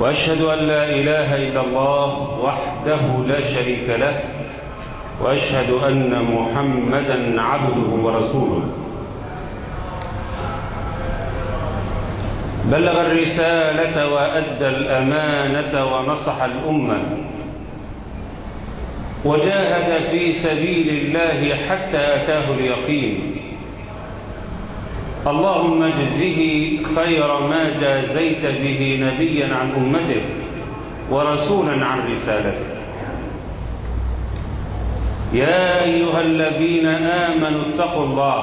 وأشهد أن لا إله إلا الله وحده لا شريك له وأشهد أن محمدا عبده ورسوله. بلغ الرسالة وأدى الأمانة ونصح الأمة. وجاهد في سبيل الله حتى أتاه اليقين. اللهم اجزه خير ما جازيت به نبيا عن أمته ورسولا عن رسالته. يا أيها الذين آمنوا اتقوا الله.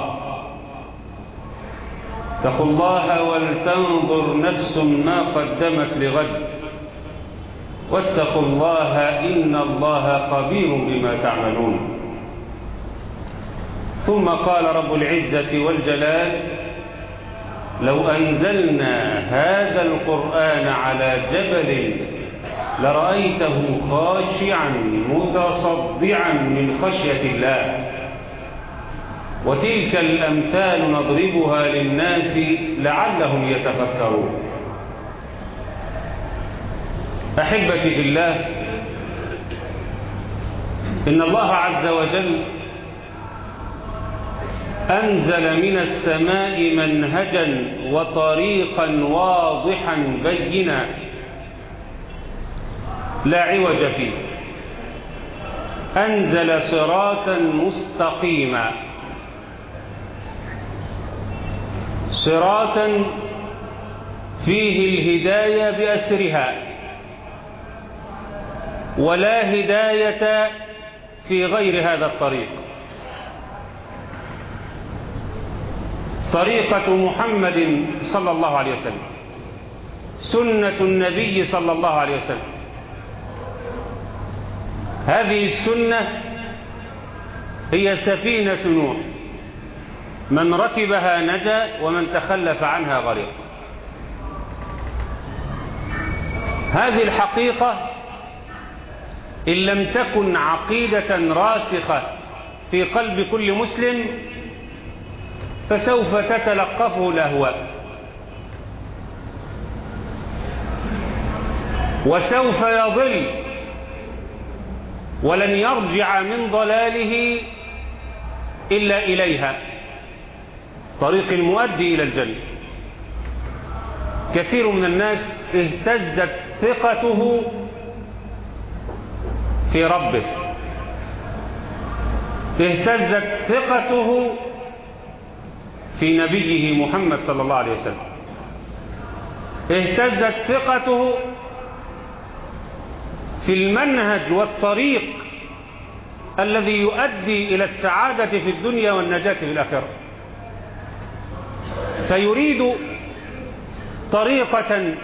اتقوا الله ولتنظر نفس ما قدمت لغد. واتقوا الله إن الله خبير بما تعملون. ثم قال رب العزة والجلال لو أنزلنا هذا القرآن على جبل لرأيته خاشعا متصدعا من خشية الله. وتلك الأمثال نضربها للناس لعلهم يتفكرون. أحبتي في الله إن الله عز وجل أنزل من السماء منهجا وطريقا واضحا بينا لا عوج فيه. أنزل صراطا مستقيما. صراطا فيه الهداية بأسرها. ولا هداية في غير هذا الطريق. طريقة محمد صلى الله عليه وسلم. سنة النبي صلى الله عليه وسلم. هذه السنة هي سفينة نوح. من ركبها نجا ومن تخلف عنها غريق. هذه الحقيقة إن لم تكن عقيدة راسخة في قلب كل مسلم فسوف تتلقفه الأهواء وسوف يضل ولن يرجع من ضلاله إلا إليها. طريق المؤدي إلى الجنة. كثير من الناس اهتزت ثقته في ربه. اهتزت ثقته في نبيه محمد صلى الله عليه وسلم. اهتزت ثقته في المنهج والطريق الذي يؤدي إلى السعادة في الدنيا والنجاة في الآخرة. فيريد طريقة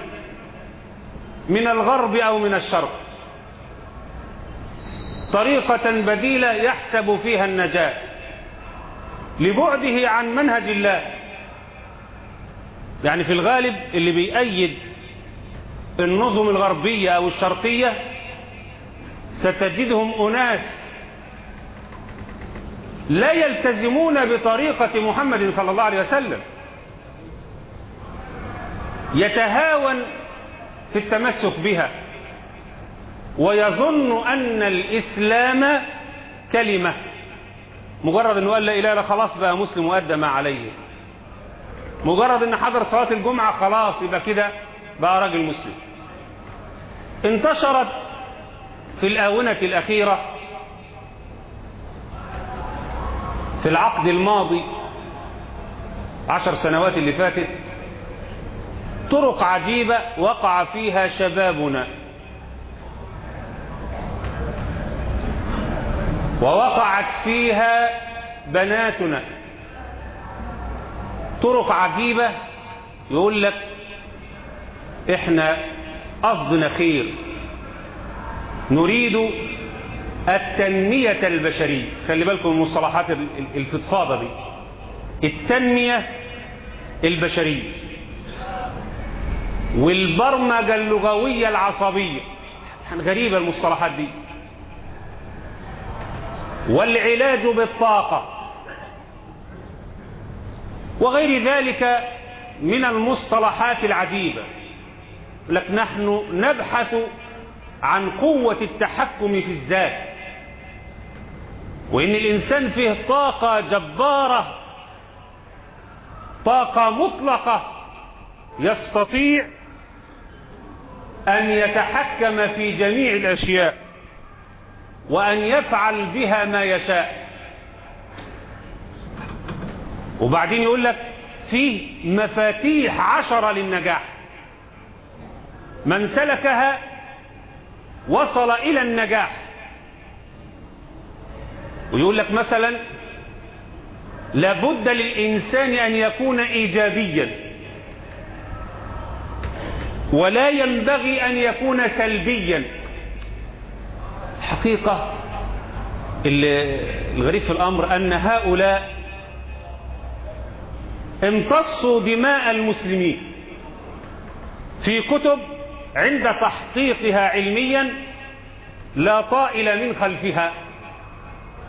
من الغرب أو من الشرق. طريقة بديلة يحسب فيها النجاة. لبعده عن منهج الله. يعني في الغالب اللي بيأيد النظم الغربية أو الشرقية ستجدهم أناس لا يلتزمون بطريقة محمد صلى الله عليه وسلم. يتهاون في التمسك بها ويظن أن الإسلام كلمة. مجرد أنه قال لا إله إلا خلاص بقى مسلم وأدى ما عليه. مجرد أن حضر صلاة الجمعة خلاص يبقى كده بقى راجل مسلم. انتشرت في الآونة الأخيرة في العقد الماضي عشر سنوات اللي فاتت طرق عجيبة وقع فيها شبابنا. ووقعت فيها بناتنا. طرق عجيبة. يقول لك إحنا قصدنا خير نريد التنمية البشرية. خلي بالكم من المصطلحات الفضفاضة دي. التنمية البشرية. والبرمجة اللغوية العصبية. غريبة المصطلحات دي. والعلاج بالطاقة. وغير ذلك من المصطلحات العجيبة. لك نحن نبحث عن قوة التحكم في الذات. وإن الإنسان فيه طاقة جبارة طاقة مطلقة يستطيع أن يتحكم في جميع الأشياء. وأن يفعل بها ما يشاء. وبعدين يقول لك فيه مفاتيح عشرة للنجاح. من سلكها وصل إلى النجاح. ويقول لك مثلا لابد للإنسان أن يكون إيجابيا. ولا ينبغي أن يكون سلبيا. حقيقة الغريب في الأمر أن هؤلاء امتصوا دماء المسلمين في كتب عند تحقيقها علميا لا طائل من خلفها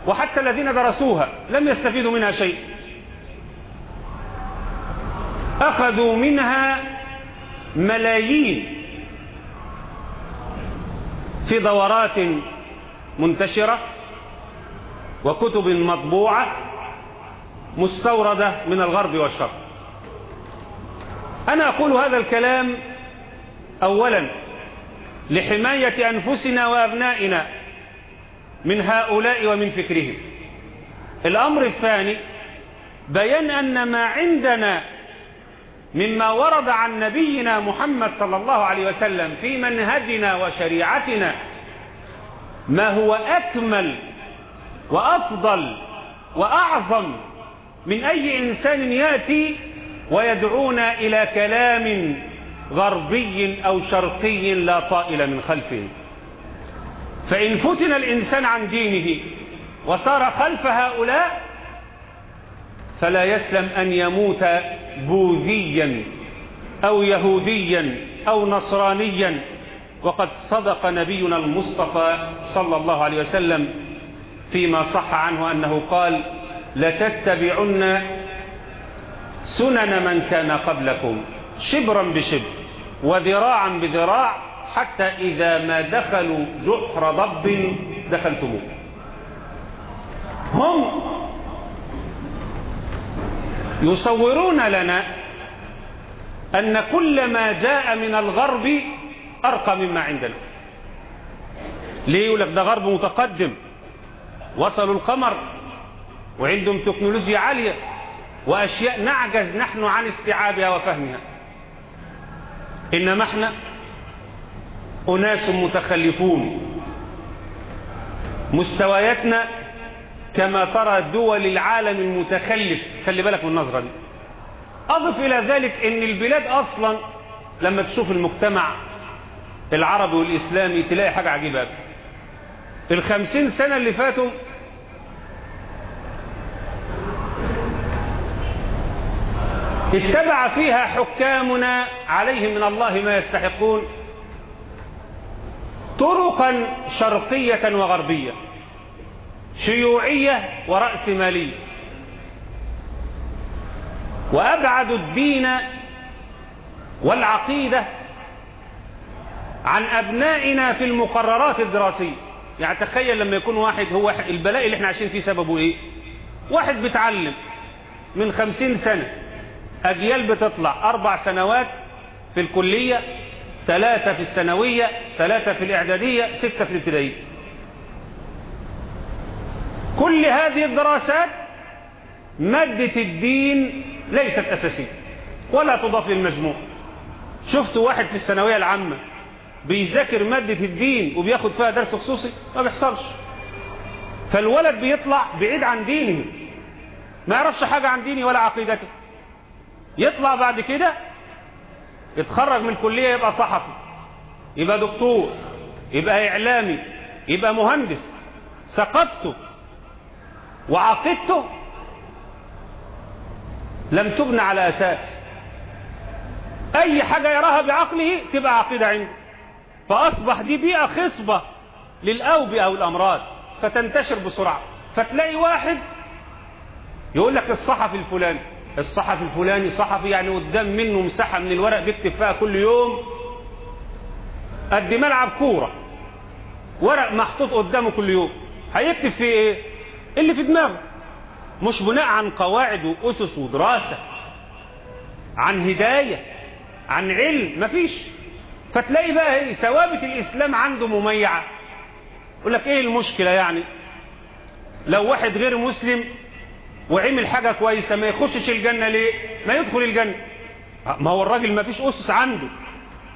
وحتى الذين درسوها لم يستفيدوا منها شيء. أخذوا منها ملايين في دورات منتشرة وكتب مطبوعة مستوردة من الغرب والشرق. أنا أقول هذا الكلام أولا لحماية أنفسنا وأبنائنا من هؤلاء ومن فكرهم. الأمر الثاني بيان أن ما عندنا مما ورد عن نبينا محمد صلى الله عليه وسلم في منهجنا وشريعتنا ما هو أكمل وأفضل وأعظم من أي إنسان يأتي ويدعونا إلى كلام غربي أو شرقي لا طائل من خلفه. فإن فتن الإنسان عن دينه وصار خلف هؤلاء فلا يسلم أن يموت بوذيا أو يهوديا أو نصرانيا وقد صدق نبينا المصطفى صلى الله عليه وسلم فيما صح عنه أنه قال لتتبعن سنن من كان قبلكم شبرا بشبر وذراعا بذراع حتى إذا ما دخلوا جحر ضب دخلتموه. هم يصورون لنا أن كل ما جاء من الغرب أرقى مما عندنا. ليه يقول لك ده غرب متقدم؟ وصلوا القمر وعندهم تكنولوجيا عالية وأشياء نعجز نحن عن استيعابها وفهمها. إنما إحنا أناس متخلفون. مستوياتنا كما ترى دول العالم المتخلف. خلي بالك من النظرة دي. أضف إلى ذلك أن البلاد أصلا لما تشوف المجتمع العربي والإسلامي تلاقي حاجة عجيبة. الخمسين سنة اللي فاتوا اتبع فيها حكامنا عليهم من الله ما يستحقون طرقا شرقية وغربية شيوعية ورأسمالية وأبعدوا الدين والعقيدة عن أبنائنا في المقررات الدراسية. يعني تخيل لما يكون واحد هو البلاء اللي إحنا عايشين فيه سببه إيه؟ واحد بيتعلم من خمسين سنة أجيال بتطلع أربع سنوات في الكلية ثلاثة في الثانوية ثلاثة في الإعدادية ستة في الابتدائية. كل هذه الدراسات مادة الدين ليست أساسية ولا تضاف للمجموع. شفت واحد في الثانوية العامة بيذاكر مادة الدين وبياخد فيها درس خصوصي ما بيحصلش. فالولد بيطلع بعيد عن دينه ما يعرفش حاجة عن دينه ولا عقيدته. يطلع بعد كده يتخرج من الكلية يبقى صحفي يبقى دكتور يبقى إعلامي يبقى مهندس. ثقافته وعقيدته لم تبنى على أساس. أي حاجة يراها بعقله تبقى عقيدة عنده. فأصبح دي بيئة خصبة للأوبئة أو الأمراض فتنتشر بسرعة. فتلاقي واحد يقول لك الصحفي الفلاني الصحفي الفلاني صحفي يعني قدام منه مساحة من الورق بيكتب فيها كل يوم قد ملعب كورة ورق محطوط قدامه كل يوم. هيكتب فيه إيه؟ اللي في دماغه. مش بناء عن قواعد وأسس ودراسة عن هداية عن علم مفيش. فتلاقي بقى إيه؟ ثوابت الإسلام عنده مميعة. يقول لك إيه المشكلة يعني؟ لو واحد غير مسلم وعمل حاجة كويسة ما يخشش الجنة ليه؟ ما يدخل الجنة. ما هو الراجل ما فيش أسس عنده.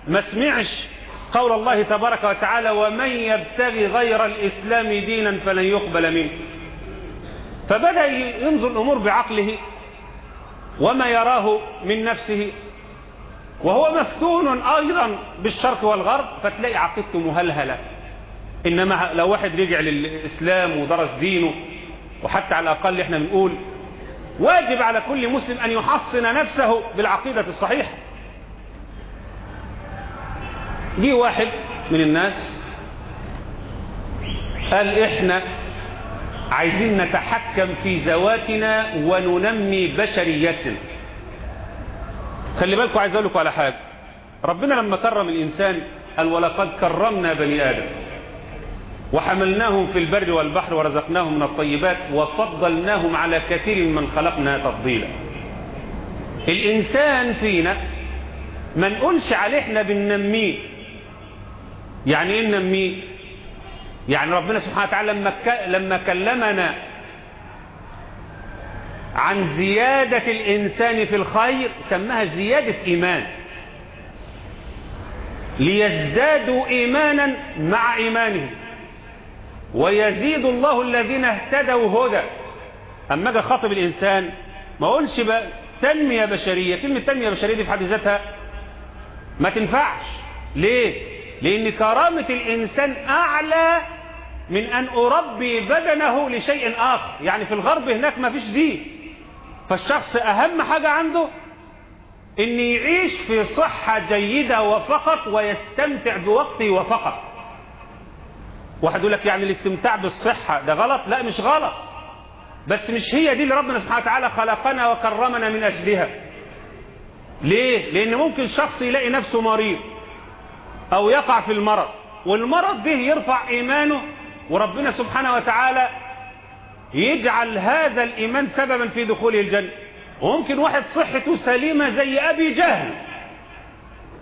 ما سمعش قول الله تبارك وتعالى ومن يبتغي غير الإسلام دينا فلن يقبل منه. فبدأ ينظر الأمور بعقله. وما يراه من نفسه. وهو مفتون أيضا بالشرق والغرب فتلاقي عقيدته مهلهلة. إنما لو واحد رجع للإسلام ودرس دينه وحتى على الأقل إحنا بنقول واجب على كل مسلم أن يحصن نفسه بالعقيدة الصحيحة. جه واحد من الناس قال إحنا عايزين نتحكم في ذواتنا وننمي بشريتنا. خلي بالكم عايز أقول لكم على حاجة. ربنا لما كرم الإنسان قال ولقد كرمنا بني آدم وحملناهم في البر والبحر ورزقناهم من الطيبات وفضلناهم على كثير من خلقنا تفضيلا. الإنسان فينا ما نقولش عليه إحنا بننميه. يعني إيه ننميه؟ يعني ربنا سبحانه وتعالى لما لما كلمنا عن زيادة الإنسان في الخير سماها زيادة إيمان. ليزدادوا إيمانا مع إيمانهم. ويزيد الله الذين اهتدوا هدى. أما أجي خاطب الإنسان ما أقولش بقى تنمية بشرية. كلمة تنمية بشرية دي في حد ذاتها ما تنفعش. ليه؟ لأن كرامة الإنسان أعلى من أن أربي بدنه لشيء آخر. يعني في الغرب هناك ما فيش دين. فالشخص أهم حاجة عنده أن يعيش في صحة جيدة وفقط ويستمتع بوقته وفقط. واحد يقول لك يعني الاستمتاع بالصحة ده غلط؟ لا مش غلط. بس مش هي دي اللي ربنا سبحانه وتعالى خلقنا وكرمنا من أجلها. ليه؟ لأن ممكن شخص يلاقي نفسه مريض أو يقع في المرض والمرض ده يرفع إيمانه وربنا سبحانه وتعالى يجعل هذا الإيمان سببا في دخوله الجنة. وممكن واحد صحته سليمة زي أبي جهل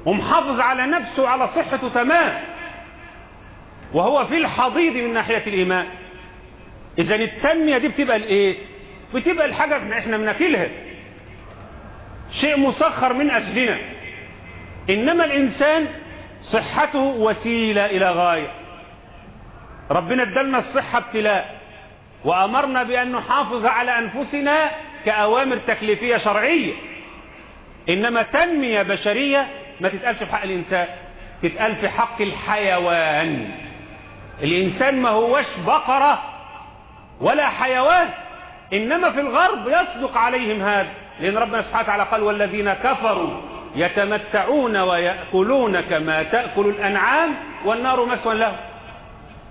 ومحافظ على نفسه وعلى صحته تمام وهو في الحضيض من ناحية الإيمان. إذا التنمية دي بتبقى الإيه؟ بتبقى الحاجة إحنا بناكلها. شيء مسخر من أجلنا. إنما الإنسان صحته وسيلة إلى غاية. ربنا ادلنا الصحة ابتلاء. وأمرنا بأن نحافظ على أنفسنا كأوامر تكليفية شرعية. إنما تنمية بشرية ما تتقالش في حق الإنسان تتقال في حق الحيوان. الإنسان ما هوش بقرة ولا حيوان إنما في الغرب يصدق عليهم هذا. لأن ربنا سبحانه وتعالى قال والذين كفروا يتمتعون ويأكلون كما تأكل الأنعام والنار مسوى لهم.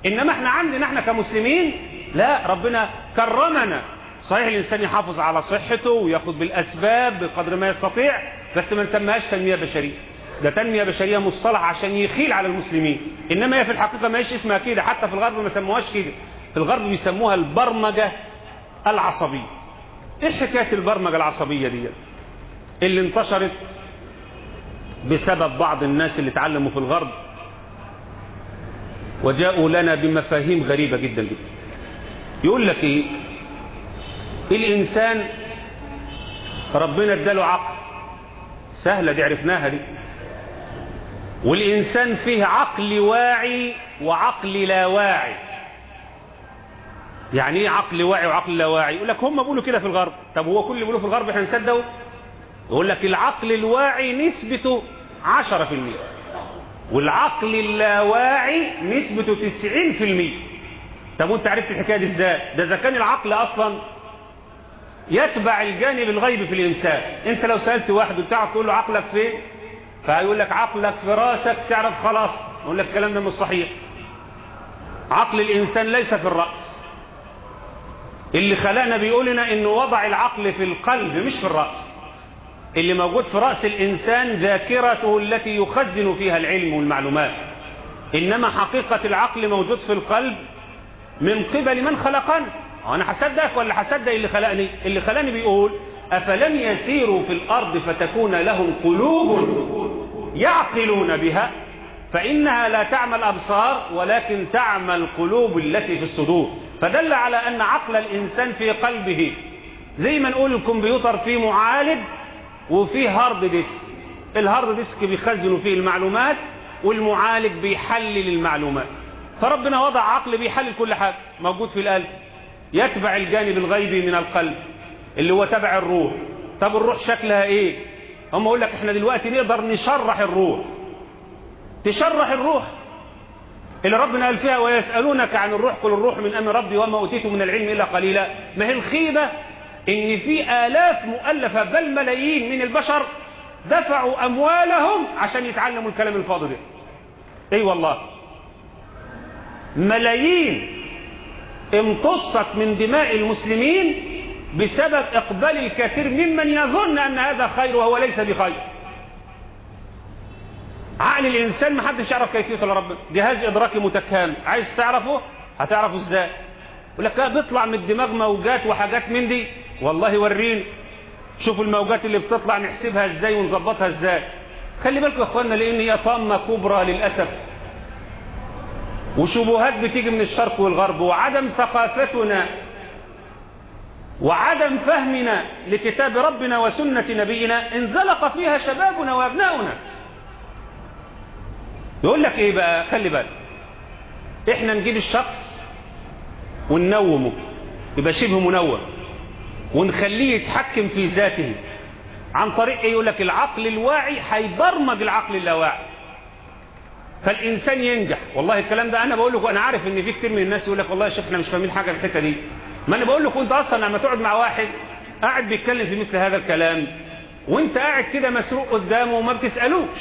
إنما إحنا عندنا إحنا كمسلمين لا ربنا كرمنا. صحيح الإنسان يحافظ على صحته ويأخذ بالأسباب بقدر ما يستطيع بس ما نسميهاش تنمية بشرية. ده تنمية بشرية مصطلح عشان يخيل على المسلمين. إنما هي في الحقيقة ما هيش اسمها كده حتى في الغرب ما سموهاش كده. في الغرب بيسموها البرمجة العصبية. إيه حكاية البرمجة العصبية دي؟ اللي انتشرت بسبب بعض الناس اللي اتعلموا في الغرب وجاءوا لنا بمفاهيم غريبة جدا جدا. يقول لك إيه؟ الإنسان؟ ربنا اداله عقل. سهلة دي عرفناها دي. والإنسان فيه عقل واعي وعقل لا واعي. يعني إيه عقل واعي وعقل لا واعي؟ يقول لك هم بيقولوا كده في الغرب. طب هو كل اللي بيقولوا في الغرب إحنا نصدقه يقول لك العقل الواعي نسبته 10% والعقل اللاواعي نسبته 90% طب وانت عرفت الحكاية دي إزاي؟ ده إذا كان العقل أصلا يتبع الجانب الغيبي في الإنسان. انت لو سألت واحد وتعرف تقول له عقلك فين؟ فيقول لك عقلك في رأسك تعرف خلاص. يقول لك الكلام ده مش صحيح. عقل الإنسان ليس في الرأس. اللي خلانا بيقول لنا انه وضع العقل في القلب مش في الرأس. اللي موجود في رأس الإنسان ذاكرته التي يخزن فيها العلم والمعلومات. إنما حقيقة العقل موجود في القلب من قبل من خلقنا أنا هصدقك ولا هصدق اللي خلقني؟ اللي خلاني بيقول أفلم يسيروا في الأرض فتكون لهم قلوب يعقلون بها فإنها لا تعمى الابصار ولكن تعمى القلوب التي في الصدور. فدل على أن عقل الإنسان في قلبه. زي ما نقول الكمبيوتر فيه معالج وفيه hard disk. ال hard disk بيخزن فيه المعلومات والمعالج بيحلل المعلومات. فربنا وضع عقل بيحلل كل حاجة. موجود في القلب. يتبع الجانب الغيبي من القلب اللي هو تبع الروح. طب الروح شكلها إيه؟ هم يقول لك إحنا دلوقتي نقدر نشرح الروح. تشرح الروح. اللي ربنا قال فيها ويسألونك عن الروح قل الروح من أمر ربي وما أوتيت من العلم إلا قليلا. ما هي الخيبة؟ إن في آلاف مؤلفة بل ملايين من البشر دفعوا أموالهم عشان يتعلموا الكلام الفاضي ده. أي أيوة والله. ملايين امتصت من دماء المسلمين بسبب إقبال الكثير ممن يظن أن هذا خير وهو ليس بخير. عقل الإنسان ما حدش يعرف كيفيته إلا ربنا. جهاز إدراكي متكامل. عايز تعرفه؟ هتعرفه إزاي؟ يقول لك بيطلع من الدماغ موجات وحاجات من دي. والله وريني شوفوا الموجات اللي بتطلع نحسبها إزاي ونظبطها إزاي. خلي بالكم يا إخواننا لأن هي طامة كبرى للأسف. وشبهات بتيجي من الشرق والغرب وعدم ثقافتنا وعدم فهمنا لكتاب ربنا وسنة نبينا انزلق فيها شبابنا وأبناؤنا. يقول لك إيه بقى؟ خلي بالك. إحنا نجيب الشخص وننومه يبقى شبه منوم ونخليه يتحكم في ذاته. عن طريق إيه؟ يقول لك العقل الواعي هيبرمج العقل اللاواعي. فالإنسان ينجح. والله الكلام ده أنا بقول لكم أنا عارف إن في كتير من الناس يقول لك والله يا شيخ إحنا مش فاهمين حاجة في الحتة دي. ما أنا بقول لكم انت أصلا لما تقعد مع واحد قاعد بيتكلم في مثل هذا الكلام وأنت قاعد كده مسروق قدامه وما بتسألوش.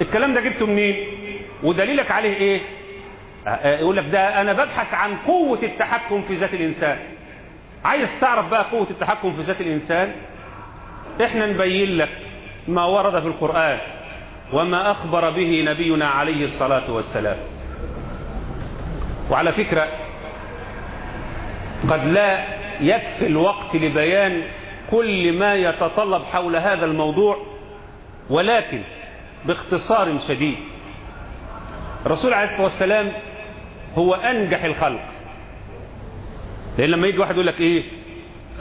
الكلام ده جبته منين؟ ودليلك عليه إيه؟ يقول لك ده أنا ببحث عن قوة التحكم في ذات الإنسان. عايز تعرف بقى قوة التحكم في ذات الإنسان؟ إحنا نبين لك ما ورد في القرآن. وما أخبر به نبينا عليه الصلاة والسلام. وعلى فكرة قد لا يكفي الوقت لبيان كل ما يتطلب حول هذا الموضوع ولكن باختصار شديد. الرسول عليه الصلاة والسلام هو أنجح الخلق. لأن لما يجي واحد يقول لك إيه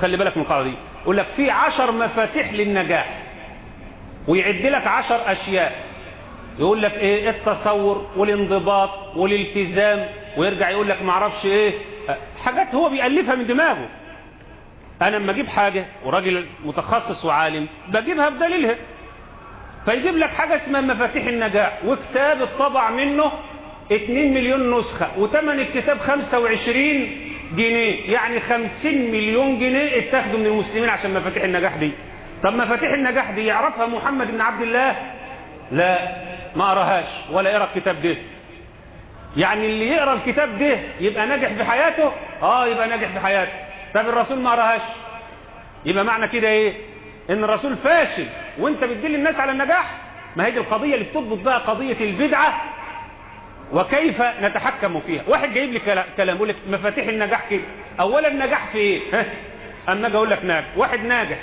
خلي بالك من القاعدة دي يقول لك في عشر مفاتيح للنجاح. ويعد لك عشر أشياء. يقول لك إيه؟ التصور والانضباط والالتزام ويرجع يقول لك معرفش إيه؟ حاجات هو بيألفها من دماغه. أنا لما أجيب حاجة وراجل متخصص وعالم بجيبها بدليلها. فيجيب لك حاجة اسمها مفاتيح النجاح وكتاب الطبع منه 2 مليون نسخة وثمن الكتاب 25 جنيه. يعني 50 مليون جنيه اتاخدوا من المسلمين عشان مفاتيح النجاح دي. طب مفاتيح النجاح دي يعرفها محمد بن عبد الله؟ لا ما قراهاش ولا يقرا الكتاب ده. يعني اللي يقرأ الكتاب ده يبقى ناجح في حياته؟ آه يبقى ناجح في حياته. طب الرسول ما قراهاش يبقى معنى كده إيه؟ إن الرسول فاشل وأنت بتدل الناس على النجاح؟ ما هي دي القضية اللي بتضبط بقى قضية البدعة وكيف نتحكم فيها. واحد جايب لي كلام يقول لك مفاتيح النجاح كده. اولا النجاح في إيه؟ ها؟ أما أجي أقول لك ناجح. واحد ناجح.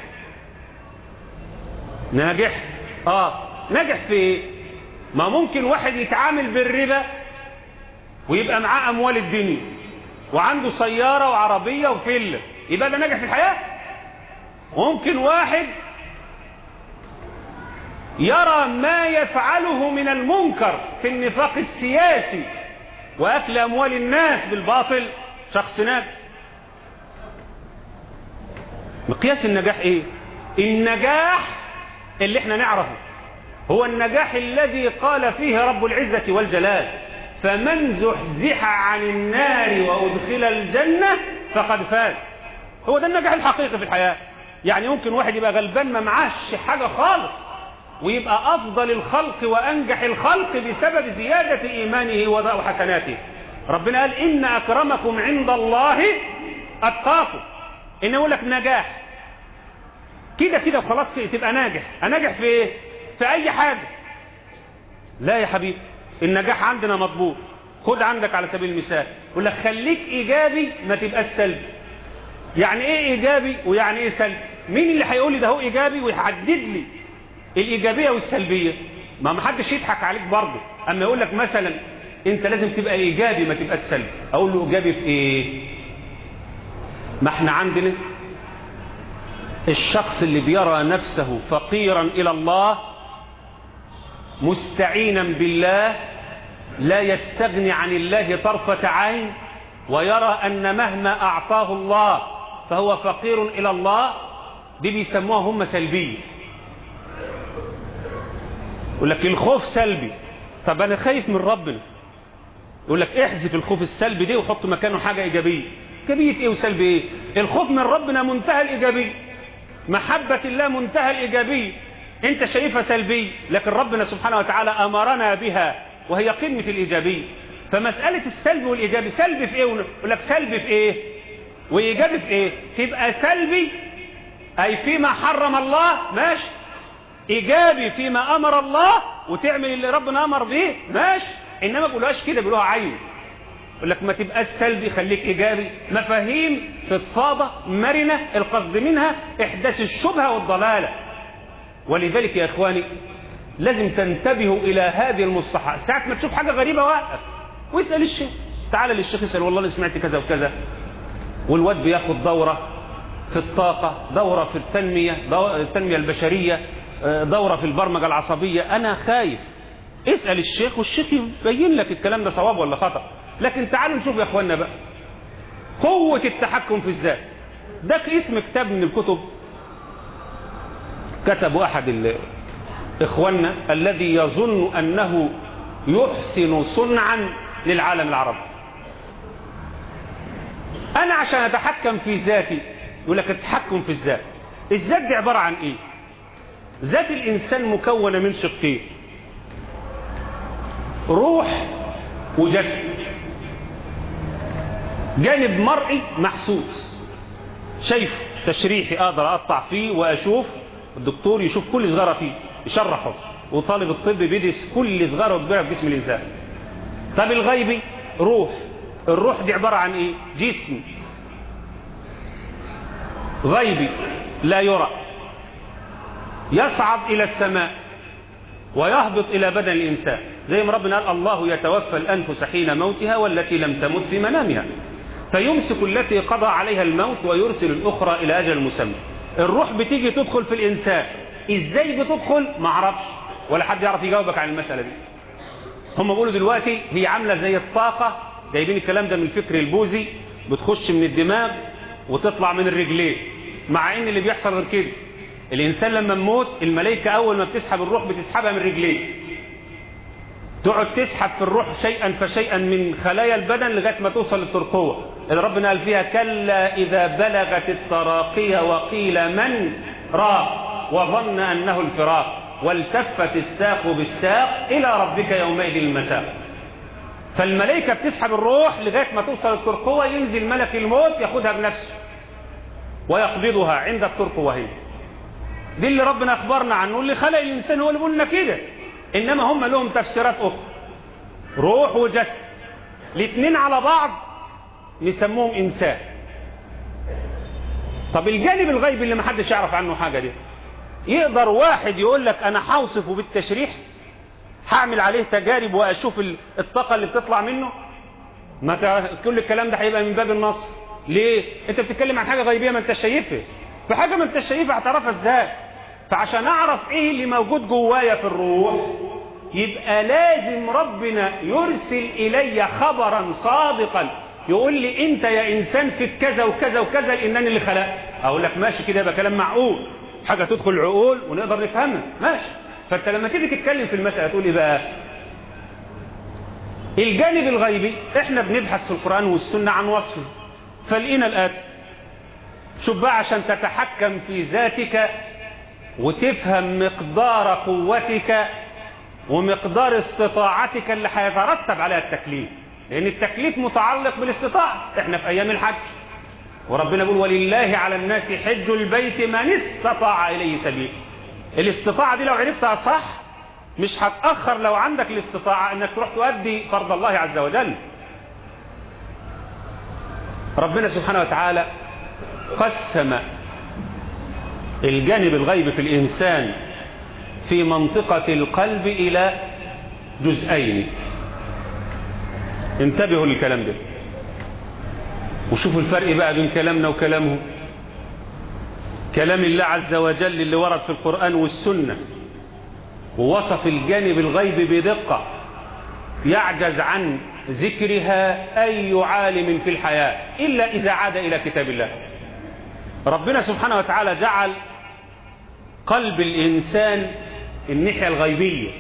ناجح؟ آه. ناجح في إيه ما ممكن واحد يتعامل بالربا ويبقى معاه أموال الدنيا وعنده سيارة وعربية وفيلا يبقى ده ناجح في الحياة؟ ممكن واحد يرى ما يفعله من المنكر في النفاق السياسي وأكل أموال الناس بالباطل. شخص ناجح. مقياس النجاح إيه؟ النجاح اللي إحنا نعرفه. هو النجاح الذي قال فيه رب العزة والجلال فمن زحزح عن النار وأدخل الجنة فقد فاز. هو ده النجاح الحقيقي في الحياة. يعني ممكن واحد يبقى غلبان ما معاش حاجة خالص ويبقى أفضل الخلق وأنجح الخلق بسبب زيادة إيمانه وحسناته ربنا قال إن أكرمكم عند الله أتقاكم. إن يقول لك نجاح كده كده وخلاص كده تبقى ناجح. أناجح في إيه؟ في أي حاجة. لا يا حبيبي النجاح عندنا مضبوط خد عندك على سبيل المثال. يقول لك خليك إيجابي ما تبقاش سلبي. يعني إيه إيجابي ويعني إيه سلبي؟ مين اللي هيقول لي ده هو إيجابي ويحدد لي الإيجابية والسلبية؟ ما محدش يضحك عليك برضه. أما يقول لك مثلا أنت لازم تبقى إيجابي ما تبقاش سلبي. أقول له إيجابي في إيه؟ ما إحنا عندنا الشخص اللي بيرى نفسه فقيرا إلى الله مستعينا بالله لا يستغني عن الله طرفة عين ويرى أن مهما أعطاه الله فهو فقير إلى الله دي بيسموها هم سلبية. يقول لك الخوف سلبي. طب أنا خايف من ربنا. يقول لك احذف الخوف السلبي دي وحط مكانه حاجة إيجابية. إيجابية إيه وسلبي إيه؟ الخوف من ربنا منتهى الإيجابية. محبة الله منتهى الإيجابية. أنت شايفها سلبية لكن ربنا سبحانه وتعالى أمرنا بها وهي قمة الإيجابية. فمسألة السلب والإيجابي سلبي في إيه؟ يقول لك سلبي في إيه؟ وإيجابي في إيه؟ تبقى سلبي أي فيما حرم الله ماشي. إيجابي فيما أمر الله وتعمل اللي ربنا أمر به ماشي. إنما بيقولوهاش كده بيقولوها عين. يقول لك ما تبقاش سلبي خليك إيجابي. مفاهيم فضفاضة مرنة القصد منها إحداث الشبهة والضلالة. ولذلك يا إخواني لازم تنتبهوا إلى هذه المصطلحات ساعة ما تشوف حاجة غريبة وقف واسأل الشيخ. تعال للشيخ اسأل والله اللي سمعت كذا وكذا. والواد بياخد دورة في الطاقة دورة في التنمية التنمية البشرية دورة في البرمجة العصبية. أنا خايف. اسأل الشيخ والشيخ يبين لك الكلام ده صواب ولا خطأ. لكن تعالوا نشوف يا اخوانا بقى. قوة التحكم في الذات. ده اسم كتاب من الكتب كتبه أحد إخواننا الذي يظن أنه يحسن صنعا للعالم العربي. أنا عشان أتحكم في ذاتي يقول لك التحكم في الذات. الذات دي عبارة عن إيه؟ ذات الإنسان مكونة من شقين. روح وجسد جانب مرئي محسوس. شايف تشريحي أقدر أقطع فيه وأشوف الدكتور يشوف كل صغيره فيه يشرحه. وطالب الطب بيدرس كل صغيره وكبيره في جسم الإنسان. طب الغيبي؟ روح. الروح دي عبارة عن إيه؟ جسم. غيبي لا يرى. يصعد إلى السماء ويهبط إلى بدن الإنسان. زي ما ربنا قال الله يتوفى الأنفس حين موتها والتي لم تمت في منامها. فيمسك التي قضى عليها الموت ويرسل الأخرى إلى أجل مسمى. الروح بتيجي تدخل في الإنسان. إزاي بتدخل؟ ما أعرفش. ولا حد يعرف يجاوبك عن المسألة دي. هم بيقولوا دلوقتي هي عاملة زي الطاقة. جايبين الكلام ده من الفكر البوذي. بتخش من الدماغ وتطلع من الرجلين. مع إن اللي بيحصل غير كده. الإنسان لما يموت الملائكة أول ما بتسحب الروح بتسحبها من رجليه تقعد تسحب في الروح شيئا فشيئا من خلايا البدن لغاية ما توصل للترقوة. اللي ربنا قال فيها كلا إذا بلغت التراقي وقيل من؟ راق وظن أنه الفراق. والتفت الساق بالساق إلى ربك يومئذ المساق. فالملائكة بتسحب الروح لغاية ما توصل للترقوه ينزل ملك الموت ياخدها بنفسه ويقبضها عند الترقوه هي دي اللي ربنا أخبرنا عنه اللي خلق الإنسان هو اللي بيقول لنا كده. إنما هم لهم تفسيرات أخرى. روح وجسد. الاثنين على بعض نسموهم إنسان. طب الجانب الغيبي اللي محدش يعرف عنه حاجة دي. يقدر واحد يقول لك أنا هوصفه بالتشريح هعمل عليه تجارب وأشوف الطاقة اللي بتطلع منه؟ ما كل الكلام ده هيبقى من باب النص. ليه؟ أنت بتتكلم عن حاجة غيبية ما انت شايفها. فحاجة ما انت شايفها هتعرفها إزاي؟ فعشان أعرف إيه اللي موجود جوايا في الروح يبقى لازم ربنا يرسل إلي خبرا صادقا. يقول لي انت يا انسان في كذا وكذا وكذا لانني اللي خلقت. أقول لك ماشي كده يبقى كلام معقول. حاجة تدخل العقول ونقدر نفهمها. ماشي. فانت لما تيجي تتكلم في المسألة تقول إيه بقى الجانب الغيبي إحنا بنبحث في القرآن والسنة عن وصفه. فلقينا الآتي شوف بقى عشان تتحكم في ذاتك وتفهم مقدار قوتك ومقدار استطاعتك اللي هيترتب عليها التكليف. لأن التكليف متعلق بالاستطاعة. إحنا في أيام الحج. وربنا يقول ولله على الناس حج البيت من استطاع إليه سبيل. الاستطاعة دي لو عرفتها صح مش هتأخر لو عندك الاستطاعة إنك تروح تؤدي فرض الله عز وجل. ربنا سبحانه وتعالى قسم الجانب الغيب في الإنسان في منطقة القلب إلى جزئين. انتبهوا للكلام ده. وشوفوا الفرق بقى بين كلامنا وكلامه. كلام الله عز وجل اللي ورد في القرآن والسنة. ووصف الجانب الغيب بدقة. يعجز عن ذكرها أي عالم في الحياة إلا إذا عاد إلى كتاب الله. ربنا سبحانه وتعالى جعل قلب الإنسان الناحية الغيبية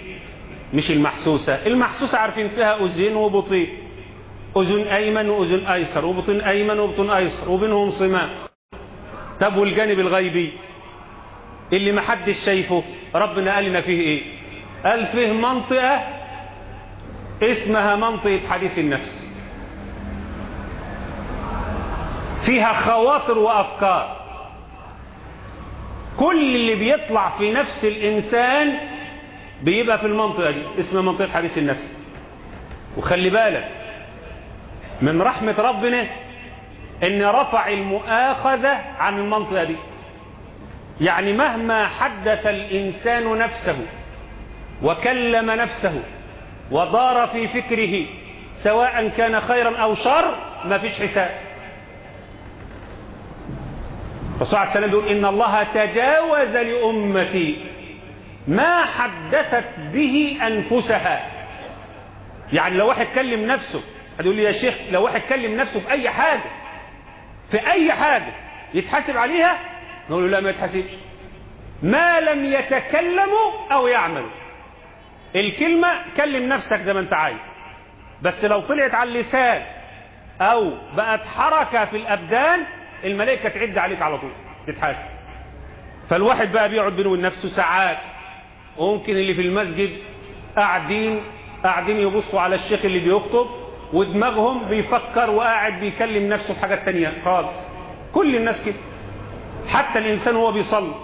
مش المحسوسة. المحسوسة عارفين فيها أذن وبطيء. أذن أيمن وأذن أيسر وبطن أيمن وبطن أيسر وبينهم صماء. طب والجانب الغيبي؟ اللي محدش شايفه ربنا قال لنا فيه إيه؟ قال فيه منطقة اسمها منطقة حديث النفس. فيها خواطر وأفكار. كل اللي بيطلع في نفس الإنسان بيبقى في المنطقة دي اسمها منطقة حديث النفس. وخلي بالك من رحمة ربنا إن رفع المؤاخذة عن المنطقة دي. يعني مهما حدث الإنسان نفسه وكلم نفسه ودار في فكره سواء كان خيرا أو شر ما فيش حساب. الرسول عليه السلام بيقول إن الله تجاوز لأمتي ما حدثت به أنفسها. يعني لو واحد كلم نفسه هتقول لي يا شيخ لو واحد كلم نفسه في أي حاجة في أي حاجة يتحاسب عليها نقول له لا ما يتحاسبش. ما لم يتكلموا أو يعملوا الكلمة كلم نفسك زي ما أنت عايز. بس لو طلعت على اللسان أو بقت حركة في الأبدان الملائكة تعد عليك على طول تتحاسب. فالواحد بقى بيقعد بينه وبين نفسه ساعات. وممكن اللي في المسجد قاعدين قاعدين يبصوا على الشيخ اللي بيخطب ودماغهم بيفكر وقاعد بيكلم نفسه في حاجات تانية خالص. كل الناس كده. حتى الإنسان وهو بيصلي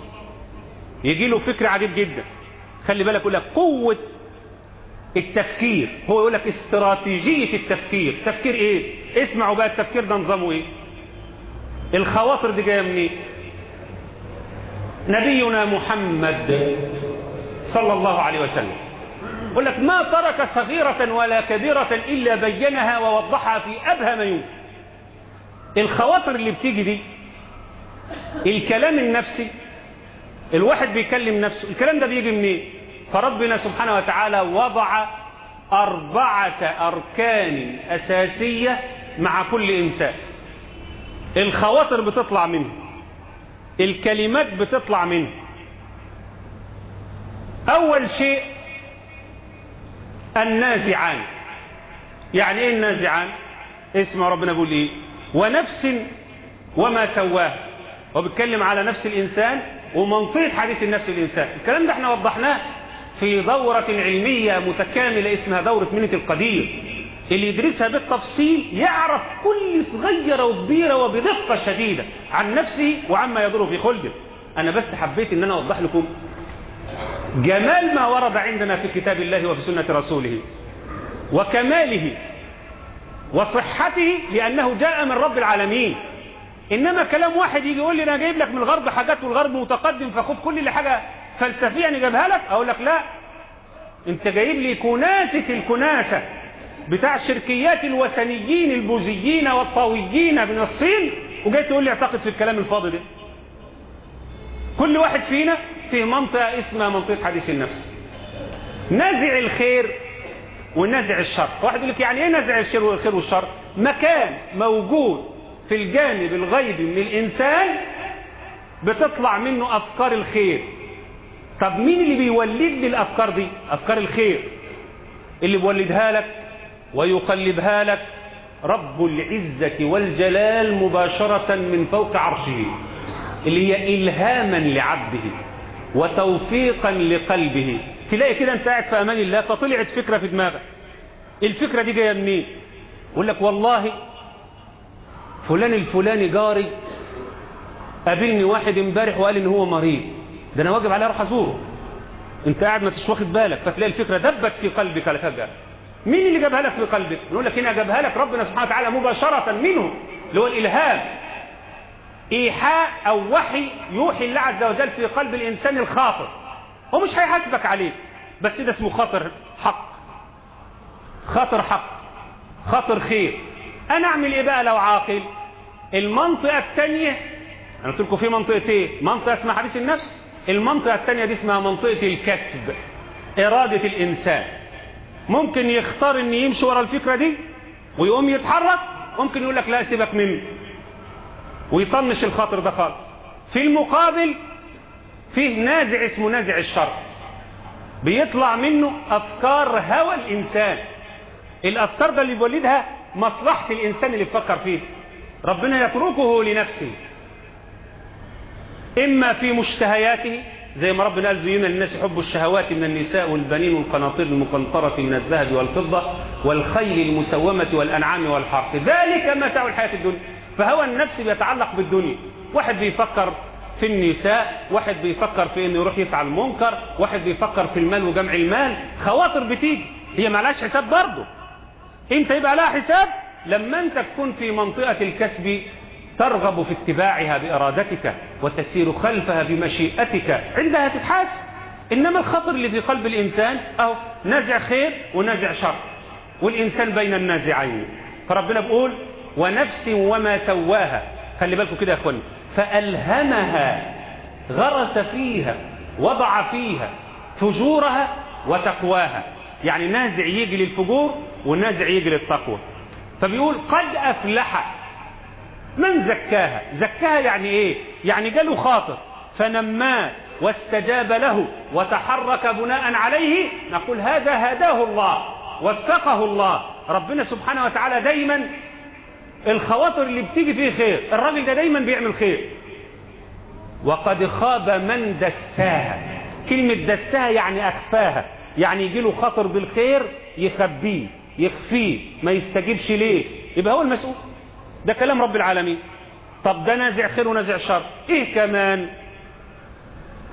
يجي له فكر عجيب جدا. خلي بالك يقول لك قوة التفكير. هو يقول لك استراتيجية التفكير. تفكير إيه؟ اسمعوا بقى التفكير ده نظامه إيه؟ الخواطر دي جاية منين؟ نبينا محمد صلى الله عليه وسلم. يقول لك ما ترك صغيرة ولا كبيرة إلا بينها ووضحها في أبهى ما يمكن الخواطر اللي بتيجي دي الكلام النفسي الواحد بيكلم نفسه الكلام ده بيجي منين؟ فربنا سبحانه وتعالى وضع أربعة أركان أساسية مع كل إنسان. الخواطر بتطلع منه الكلمات بتطلع منه. أول شيء النازعان. يعني إيه النازعان؟ اسم ربنا بيقول إيه ونفس وما سواه. وبيتكلم على نفس الإنسان ومنطقة حديث النفس الإنسان. الكلام ده إحنا وضحناه في دورة علمية متكاملة اسمها دورة منة القدير. اللي يدرسها بالتفصيل يعرف كل صغيرة وكبيرة وبدقة شديدة عن نفسه وعما يدور في خلقه. أنا بس حبيت أن أنا أوضح لكم جمال ما ورد عندنا في كتاب الله وفي سنة رسوله وكماله وصحته لأنه جاء من رب العالمين. إنما كلام واحد يجي يقول لي أنا جايب لك من الغرب حاجات والغرب متقدم فخذ كل اللي حاجة فلسفيا يجيبها لك أقول لك لا. أنت جايب لي كناسة الكناسة بتاع شركيات الوثنيين البوذيين والطاويين من الصين وجاي تقول لي اعتقد في الكلام الفاضي ده. كل واحد فينا في منطقة اسمها منطقة حديث النفس. نزع الخير ونزع الشر. واحد يقول لك يعني إيه نزع الشر والخير والشر؟ مكان موجود في الجانب الغيبي من الإنسان بتطلع منه أفكار الخير. طب مين اللي بيولد لي الأفكار دي؟ أفكار الخير. اللي بيولدها لك ويقلبها لك. رب العزة والجلال مباشرة من فوق عرشه. اللي هي إلهاما لعبده. وتوفيقا لقلبه. تلاقي كده أنت قاعد في أمان الله فطلعت فكرة في دماغك. الفكرة دي جاية منين؟ يقول لك والله فلان الفلاني جاري قابلني واحد امبارح وقال إن هو مريض. ده أنا واجب عليه أروح أزوره. أنت قاعد ما تش واخد بالك فتلاقي الفكرة دبت في قلبك لفجأة مين اللي جابها لك في قلبك؟ يقول لك هنا جابها لك ربنا سبحانه وتعالى مباشرة منه اللي هو الإلهام. إيحاء أو وحي يوحي الله عز وجل في قلب الإنسان الخاطر. هو مش هيحاسبك عليه بس ده اسمه خاطر حق. خاطر حق خاطر خير. أنا أعمل إيه بقى لو عاقل؟ المنطقة الثانية أنا قلت لكم في منطقتين منطقة اسمها حديث النفس المنطقة الثانية دي اسمها منطقة الكسب إرادة الإنسان. ممكن يختار ان يمشي ورا الفكرة دي ويقوم يتحرك ممكن يقول لك لا سيبك مني ويطنش الخاطر ده خالص. في المقابل فيه نازع اسمه نازع الشر. بيطلع منه أفكار هوى الإنسان. الأفكار ده اللي بيولدها مصلحة الإنسان اللي بيفكر فيه. ربنا يتركه لنفسه. إما في مشتهياته زي ما ربنا قال زينا للناس حب الشهوات من النساء والبنين والقناطير المقنطرة من الذهب والفضة والخيل المسومة والأنعام والحرث. ذلك متاع الحياة الدنيا. فهوى النفس بيتعلق بالدنيا. واحد بيفكر في النساء واحد بيفكر في إنه يروح يفعل منكر واحد بيفكر في المال وجمع المال. خواطر بتيجي. هي مالهاش حساب برضه. إنت يبقى لها حساب؟ لما أنت تكون في منطقة الكسب ترغب في اتباعها بإرادتك وتسير خلفها بمشيئتك. عندها تتحاسب إنما الخطر اللي في قلب الإنسان أو نزع خير ونزع شر. والإنسان بين النازعين. فربنا بيقول ونفس وما سواها. خلي بالكم كده يا إخواني. فألهمها غرس فيها وضع فيها فجورها وتقواها. يعني نازع يجي للفجور ونازع يجي للتقوى. فبيقول قد أفلح. من زكاها؟ زكاها يعني إيه؟ يعني جاله خاطر. فنماه واستجاب له وتحرك بناء عليه نقول هذا هداه الله وفقه الله. ربنا سبحانه وتعالى دايما الخواطر اللي بتيجي فيه خير الراجل ده دايما بيعمل خير. وقد خاب من دساها. كلمة دساها يعني أخفاها يعني يجي له خطر بالخير يخبيه يخفيه ما يستجيبش ليه؟ يبقى هو المسؤول. ده كلام رب العالمين. طب ده نازع خير ونازع شر. إيه كمان؟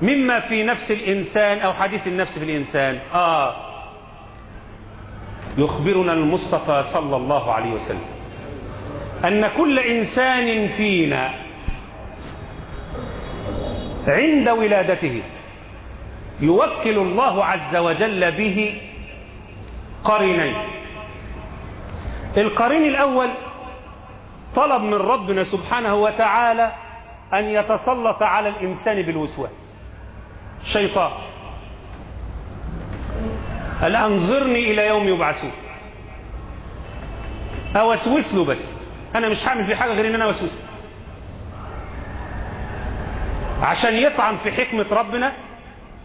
مما في نفس الإنسان أو حديث النفس في الإنسان. آه. يخبرنا المصطفى صلى الله عليه وسلم. أن كل إنسان فينا عند ولادته يوكل الله عز وجل به قرينين. القرين الأول طلب من ربنا سبحانه وتعالى أن يتسلط على الإنسان بالوسواس. شيطان هل أنظرني إلى يوم يبعثون. أوسوس له بس. أنا مش هعمل في حاجة غير إن أنا أوسوس عشان يطعن في حكمة ربنا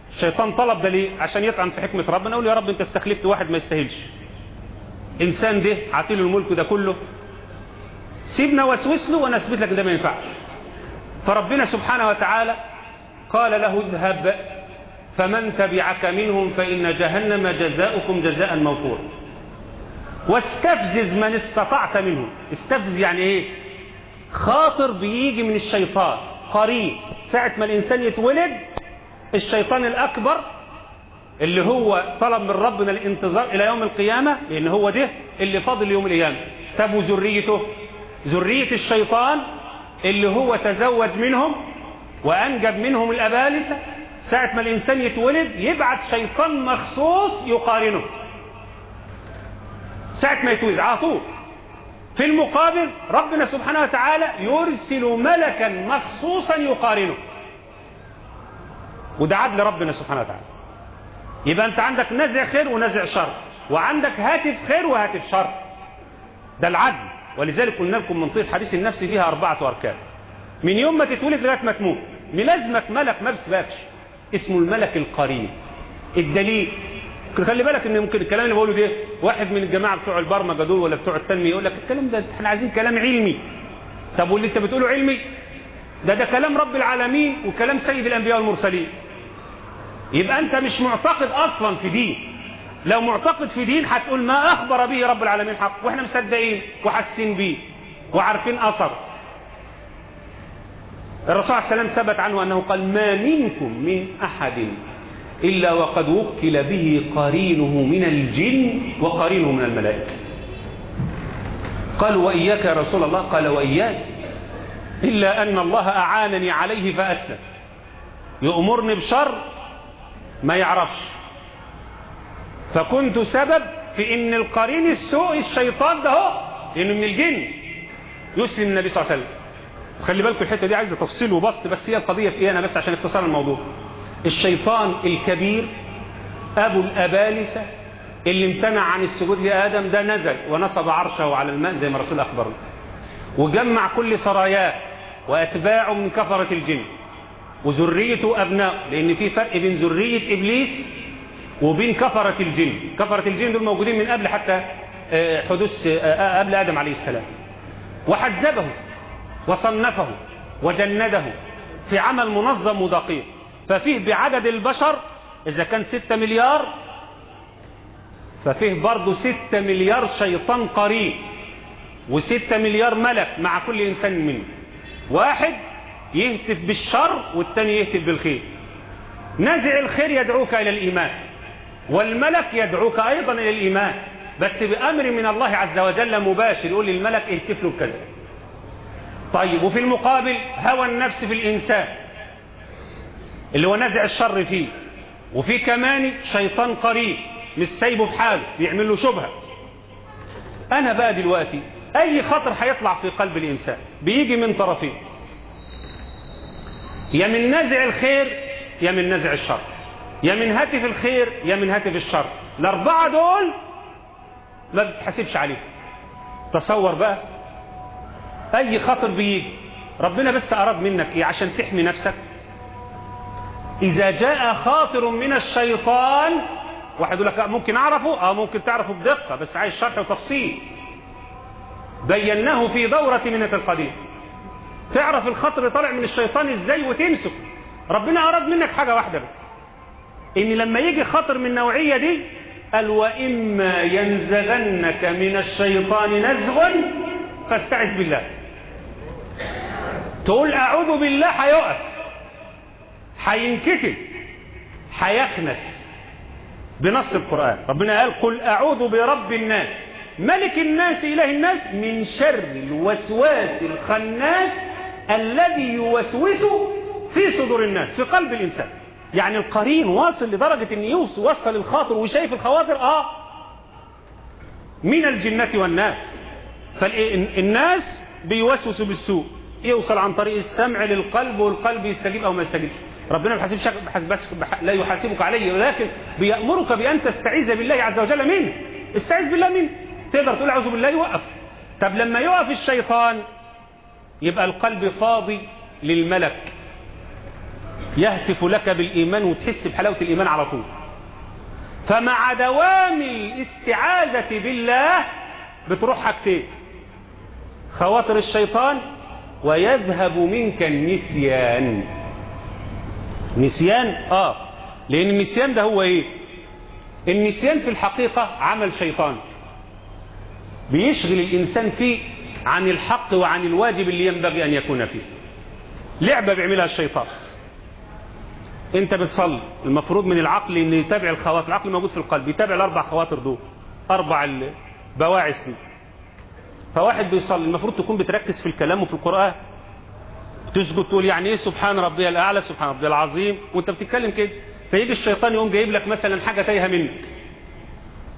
الشيطان طلب ده ليه عشان يطعن في حكمة ربنا يقول يا رب أنت استخلفت واحد ما يستاهلش. إنسان ده عطيله الملك ده كله. سيبنا وسوس له وأنا أثبت لك ده ما ينفعش. فربنا سبحانه وتعالى قال له اذهب فمن تبعك منهم فإن جهنم جزاؤكم جزاء موفورا. واستفزز من استطعت منهم استفزز يعني إيه؟ خاطر بيجي من الشيطان. قريب. ساعة ما الإنسان يتولد الشيطان الأكبر اللي هو طلب من ربنا الانتظار إلى يوم القيامة لأن هو ده اللي فاضل يوم القيامة. طب وذريته؟ ذرية الشيطان اللي هو تزوج منهم وأنجب منهم الأبالسة ساعة ما الإنسان يتولد يبعت شيطان مخصوص يقارنه. ساعة ما يتولد على طول. في المقابل ربنا سبحانه وتعالى يرسل ملكا مخصوصا يقارنه. وده عدل ربنا سبحانه وتعالى. يبقى انت عندك نزع خير ونزع شر وعندك هاتف خير وهاتف شر. ده العدل. ولذلك قلنا لكم منطقة حديث النفس فيها أربعة أركان. من يوم ما تتولد لغاية ما تموت ملازمك ملك ما بسبكش اسمه الملك القرين. الدليل خلي بالك إن ممكن الكلام اللي بقوله ده واحد من الجماعة بتوع البرمجة دول ولا بتوع التنمية يقول لك الكلام ده إحنا عايزين كلام علمي. طب واللي أنت بتقوله علمي؟ ده ده كلام رب العالمين وكلام سيد الأنبياء والمرسلين. يبقى أنت مش معتقد أصلا في دين. لو معتقد في دين هتقول ما أخبر به رب العالمين حق. وإحنا مصدقين وحاسين بيه وعارفين اثر الرسول عليه السلام ثبت عنه أنه قال ما منكم من أحد إلا وقد وكل به قرينه من الجن وقرينه من الملائكة. قالوا وإياك يا رسول الله قال وإياك. إلا أن الله أعانني عليه فأسلم. يامرني بشر ما يعرفش. فكنت سبب في إن القرين السوء الشيطان ده هو لأنه من الجن. يسلم النبي صلى الله عليه وسلم. خلي بالكم الحتة دي عايزة تفصيل وبسط بس هي القضية في إيه؟ أنا بس عشان اختصار الموضوع. الشيطان الكبير أبو الأبالسة اللي امتنع عن السجود لآدم ده نزل ونصب عرشه على الماء زي ما الرسول اخبرنا وجمع كل سراياه وأتباعه من كفرة الجن. وذريته أبناء لأن في فرق بين ذرية إبليس وبين كفرة الجن. كفرة الجن دول موجودين من قبل حتى حدوث قبل آدم عليه السلام. وحذبه وصنفه وجنده في عمل منظم ودقيق. ففيه بعدد البشر إذا كان ستة مليار ففيه برضه ستة مليار شيطان قريب وستة مليار ملك مع كل إنسان منه واحد يهتف بالشر والتاني يهتف بالخير. نزع الخير يدعوك إلى الإيمان والملك يدعوك أيضا إلى الإيمان. بس بأمر من الله عز وجل مباشر يقول للملك اهتف له بكذا. طيب وفي المقابل هوى النفس في الإنسان. اللي هو نزع الشر فيه. وفي كمان شيطان قريب مش سايبه في حاله بيعمل له شبهة. أنا بقى دلوقتي أي خطر هيطلع في قلب الإنسان بيجي من طرفين. يا من نزع الخير يا من نزع الشر. يا من هاتف الخير يا من هاتف الشر. الأربعة دول ما بتحسبش عليهم. تصور بقى أي خطر بيجي. ربنا بس أراد منك إيه؟ عشان تحمي نفسك. إذا جاء خاطر من الشيطان واحد يقول لك ممكن أعرفه؟ أو ممكن تعرفه بدقة بس عايز شرح وتفصيل. بيناه في دورة منة القديم. تعرف الخطر طالع من الشيطان إزاي وتمسك ربنا أراد منك حاجة واحدة بس. إن لما يجي خطر من النوعية دي قال وإما ينزغنك من الشيطان نزغ فاستعذ بالله. تقول أعوذ بالله هيقف. هينكتب هيخنس بنص القرآن. ربنا قال قل أعوذ برب الناس. ملك الناس إله الناس من شر الوسواس الخناس الذي يوسوس في صدور الناس في قلب الإنسان. يعني القرين واصل لدرجة أن يوصل الخاطر وشايف الخواطر آه من الجنة والناس. فالناس بيوسوسوا بالسوء يوصل عن طريق السمع للقلب والقلب يستجيب أو ما يستجيبش. ربنا بيحاسبش لا يحاسبك عليه ولكن بيأمرك بأن تستعيذ بالله عز وجل منه. استعيذ بالله منه. تقدر تقول أعوذ بالله يوقف. طب لما يقف الشيطان يبقى القلب فاضي للملك. يهتف لك بالإيمان وتحس بحلاوة الإيمان على طول. فمع دوام الاستعاذة بالله بتروح حاجتين. خواطر الشيطان ويذهب منك النسيان. نسيان؟ آه. لأن النسيان ده هو إيه؟ النسيان في الحقيقة عمل شيطان. بيشغل الإنسان فيه عن الحق وعن الواجب اللي ينبغي أن يكون فيه. لعبة بيعملها الشيطان. أنت بتصلي المفروض من العقل إن يتابع الخواطر العقل موجود في القلب يتابع الأربع خواطر دول أربع البواعث دي. فواحد بيصلي المفروض تكون بتركز في الكلام وفي القرآن. تسجد تقول يعني إيه سبحان ربي الأعلى سبحان ربي العظيم؟ وأنت بتتكلم كده. فيجي الشيطان يقوم جايب لك مثلا حاجة تايهة منك.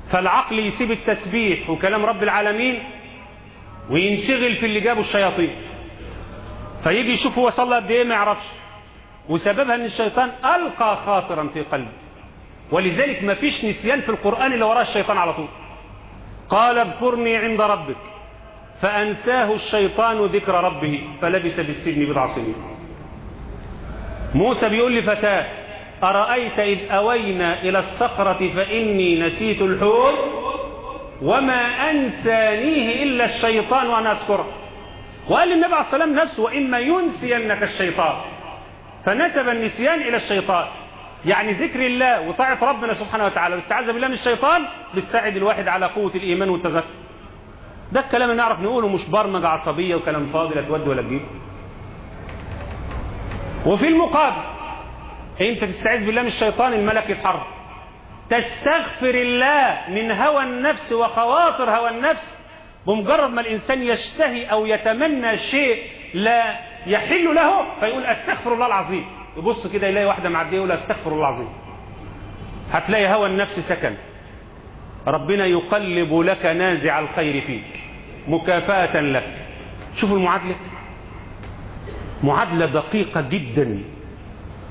فالعقل يسيب التسبيح وكلام رب العالمين وينشغل في اللي جابه الشياطين. فيجي يشوف هو صلى قد إيه ما يعرفش. وسببها إن الشيطان ألقى خاطرا في قلبه. ولذلك ما فيش نسيان في القرآن اللي وراه الشيطان على طول. قال اذكرني عند ربك. فأنساه الشيطان ذكر ربه فلبس بالسجن بضع سنين. موسى بيقول لفتاة أرأيت إذ أوينا إلى الصخرة فإني نسيت الحوت؟ وما أنسانيه إلا الشيطان وأنا أذكره. وقال النبي عليه الصلاة والسلام نفسه وإما ينسينك الشيطان. فنسب النسيان إلى الشيطان. يعني ذكر الله وطاعة ربنا سبحانه وتعالى والاستعاذة بالله من الشيطان بتساعد الواحد على قوة الإيمان والتذكر. ده الكلام اللي نعرف نقوله مش برمجة عصبية وكلام فاضي لا تود ولا تجيب. وفي المقابل انت تستعيذ بالله من الشيطان الملك يتحرك. تستغفر الله من هوى النفس وخواطر هوى النفس بمجرد ما الإنسان يشتهي أو يتمنى شيء لا يحل له فيقول أستغفر الله العظيم. يبص كده يلاقي واحدة معدية يقول أستغفر الله العظيم. هتلاقي هوى النفس سكن. ربنا يقلب لك نازع الخير فيك مكافأة لك. شوفوا المعادلة. معادلة دقيقة جدا.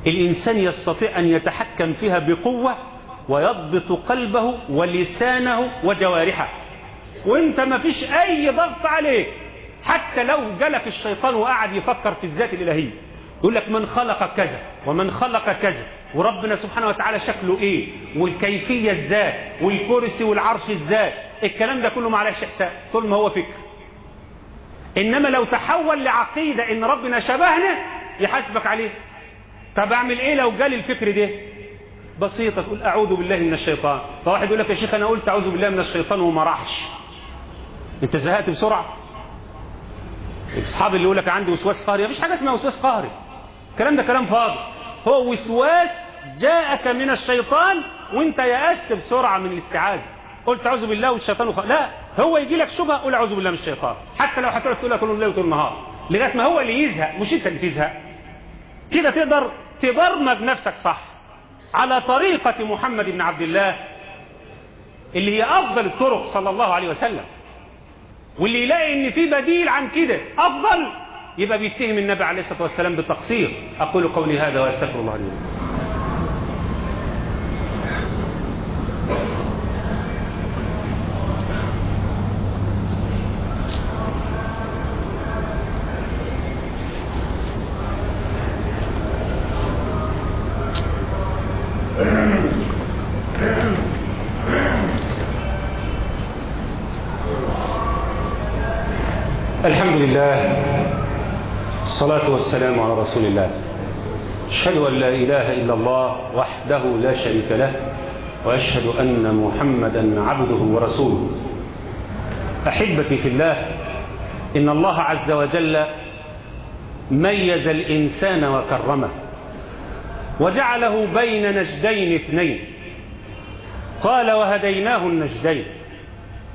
الإنسان يستطيع أن يتحكم فيها بقوة ويضبط قلبه ولسانه وجوارحه. وإنت ما فيش أي ضغط عليك. حتى لو جلك الشيطان وقعد يفكر في الذات الإلهية. يقول لك من خلق كذا ومن خلق كذا. وربنا سبحانه وتعالى شكله إيه؟ والكيفية إزاي والكرسي والعرش إزاي الكلام ده كله معلش حساب طول ما هو فكر. إنما لو تحول لعقيدة إن ربنا شبهنا يحاسبك عليه. طب أعمل إيه لو جالي الفكر ده؟ بسيطة تقول أعوذ بالله من الشيطان. فواحد يقول لك يا شيخ أنا قلت أعوذ بالله من الشيطان وما راحش. أنت زهقت بسرعة. أصحاب اللي يقول لك عندي وسواس قهري مفيش حاجة اسمها وسواس قهري. الكلام ده كلام فاضي. هو وسواس جاءك من الشيطان وانت يأست بسرعة من الاستعاذة. قلت أعوذ بالله والشيطان وخ... لا هو يجي لك شبهة قول أعوذ بالله من الشيطان. حتى لو هتقعد تقولها طول الليل وطول النهار. لغاية ما هو اللي يزهق مش أنت اللي تزهق. كده تقدر تبرمج نفسك صح. على طريقة محمد بن عبد الله اللي هي أفضل الطرق صلى الله عليه وسلم. واللي يلاقي إن في بديل عن كده أفضل يبقى بيتهم النبي عليه الصلاة والسلام بالتقصير أقول قولي هذا وأستغفر الله لي. الحمد لله. الصلاة والسلام على رسول الله. أشهد أن لا إله إلا الله وحده لا شريك له وأشهد أن محمدا عبده ورسوله. أحبتي في الله إن الله عز وجل ميز الإنسان وكرمه وجعله بين نجدين اثنين. قال وهديناه النجدين.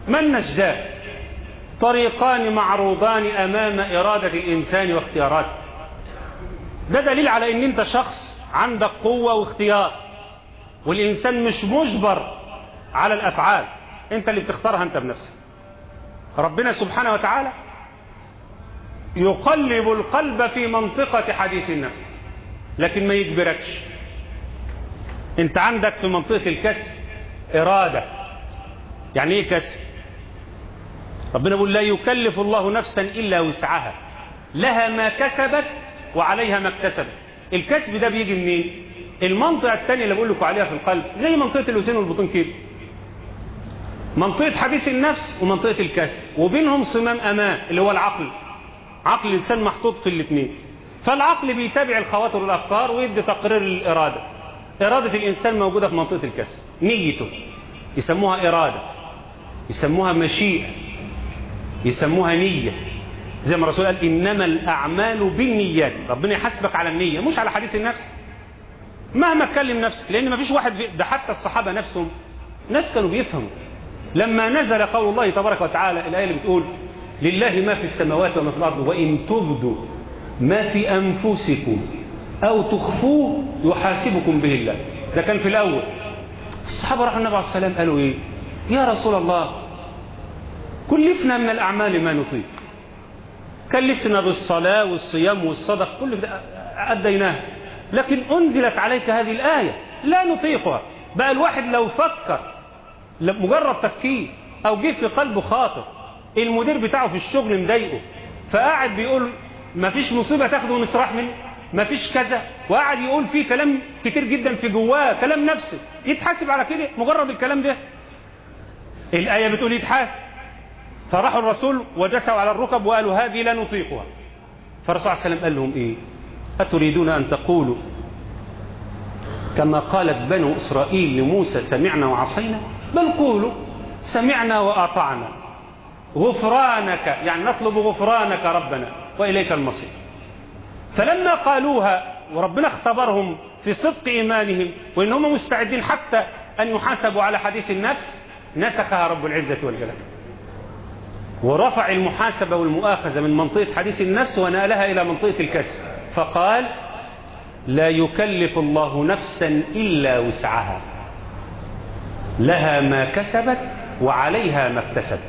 ما النجدان؟ طريقان معروضان أمام إرادة الإنسان واختياراته. ده دليل على أن أنت شخص عندك قوة واختيار والإنسان مش مجبر على الأفعال أنت اللي بتختارها أنت بنفسك. ربنا سبحانه وتعالى يقلب القلب في منطقة حديث النفس لكن ما يجبركش. أنت عندك في منطقة الكسب إرادة. يعني إيه كسب؟ ربنا بيقول لا يكلف الله نفسا إلا وسعها. لها ما كسبت وعليها ما اكتسبت. الكسب ده بيجي منين؟ المنطقة الثانية اللي بقول لكم عليها في القلب زي منطقة الوسين والبطون كده. منطقة حديث النفس ومنطقة الكسب. وبينهم صمام أمان اللي هو العقل. عقل الإنسان محطوط في الاثنين فالعقل بيتابع الخواطر والأفكار ويدي تقرير الإرادة. إرادة الإنسان موجودة في منطقة الكسب. نيته. يسموها إرادة. يسموها مشيئة. يسموها نية. زي ما الرسول قال إنما الأعمال بالنيات. ربنا يحاسبك على النية مش على حديث النفس. مهما تكلم نفسك لأن ما فيش واحد ده حتى الصحابة نفسهم ناس كانوا بيفهموا. لما نزل قول الله تبارك وتعالى الآية اللي بتقول لله ما في السماوات وما في الأرض وإن تبدوا ما في أنفسكم أو تخفوه يحاسبكم به الله. ده كان في الأول. الصحابة راحوا النبي عليه السلام قالوا إيه؟ يا رسول الله كلفنا من الأعمال ما نطيق. كلفنا بالصلاة والصيام والصدق كل أديناه. لكن أنزلت عليك هذه الآية لا نطيقها. بقى الواحد لو فكر مجرد تفكير أو جه في قلبه خاطر المدير بتاعه في الشغل مضايقه فقاعد بيقول ما فيش مصيبة تاخده ونسرح منه مفيش كذا وقعد يقول فيه كلام كتير جدا في جواه كلام نفسي يتحاسب على كده مجرد الكلام ده. الآية بتقول يتحاسب. فراحوا الرسول وجسوا على الركب وقالوا هذه لا نطيقها. فالرسول عليه السلام قال لهم إيه؟ أتريدون أن تقولوا كما قالت بنو إسرائيل لموسى سمعنا وعصينا؟ بل قولوا سمعنا وأطعنا. غفرانك يعني نطلب غفرانك ربنا وإليك المصير. فلما قالوها وربنا اختبرهم في صدق إيمانهم وإنهم مستعدين حتى أن يحاسبوا على حديث النفس نسخها رب العزة والجلال. ورفع المحاسبة والمؤاخذة من منطقة حديث النفس ونقلها إلى منطقة الكسب. فقال لا يكلف الله نفسا إلا وسعها. لها ما كسبت وعليها ما اكتسبت.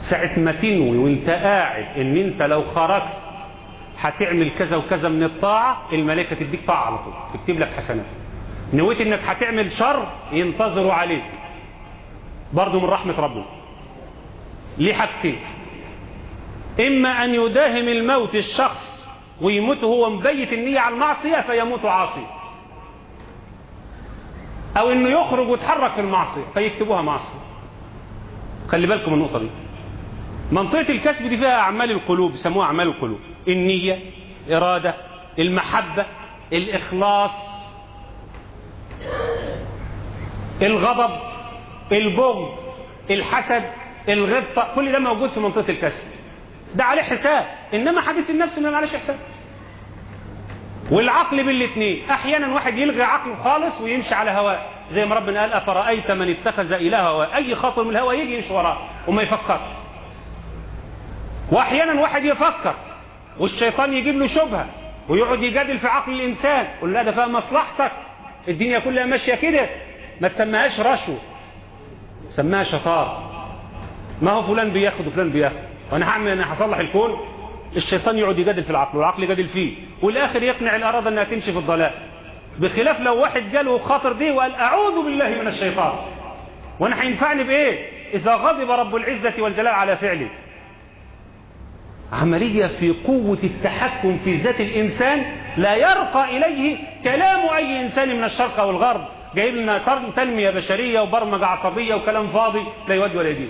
ساعة ما تنوي وانت قاعد إن أنت لو خرجت هتعمل كذا وكذا من الطاعة الملائكة تديك طاعة على طول تكتب لك حسنات. نويت إنك هتعمل شر ينتظروا عليك. برضو من رحمة ربنا. ليه حاجتين إما أن يداهم الموت الشخص ويموت هو مبيت النية على المعصية فيموت عاصي. أو إنه يخرج ويتحرك في المعصية فيكتبوها معصية. خلي بالكم النقطة دي. منطقة الكسب دي فيها أعمال القلوب يسموها أعمال القلوب. النية إرادة المحبة الإخلاص الغضب البغض الحسد. الغبطة كل ده موجود في منطقة الكسب ده عليه حساب. إنما حديث النفس ما معلش حساب. والعقل بالاثنين أحيانا واحد يلغي عقله خالص ويمشي على هواه. زي ما ربنا قال أفرأيت من اتخذ هواه أي خاطر من الهوى يجي يمشي وراه وما يفكرش. واحيانا واحد يفكر والشيطان يجيب له شبهة ويقعد يجادل في عقل الإنسان يقول لا ده فيها مصلحتك. الدنيا كلها ماشية كده. ما تسميهاش رشوة سماها شطارة. ما هو فلان بياخد وفلان بياخد. وأنا هعمل أنا هصلح الكون. الشيطان يقعد يجادل في العقل والعقل يجادل فيه. والآخر يقنع الاراده أنها تمشي في الضلال. بخلاف لو واحد جاله خاطر دي وقال أعوذ بالله من الشيطان. وأنا هينفعني بإيه؟ إذا غضب رب العزة والجلال على فعلي. عملية في قوة التحكم في ذات الإنسان لا يرقى إليه كلام أي إنسان من الشرق أو الغرب. جايب لنا تنمية بشرية وبرمجة عصبية وكلام فاضي لا يود ولا يجيب.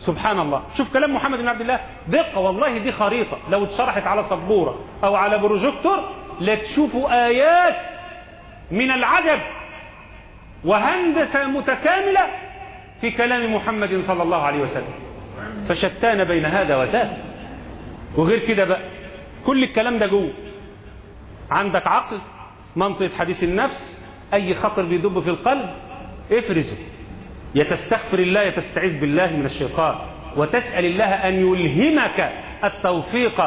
سبحان الله. شوف كلام محمد بن عبد الله. دقة والله دي خريطة. لو اتشرحت على سبورة أو على بروجيكتور لتشوفوا آيات من العجب وهندسة متكاملة في كلام محمد صلى الله عليه وسلم. فشتان بين هذا وذاك. وغير كده بقى. كل الكلام ده جوه. عندك عقل منطقة حديث النفس أي خطر بيدب في القلب افرزه. يتستغفر الله يتستعيذ بالله من الشيطان. وتسأل الله أن يلهمك التوفيق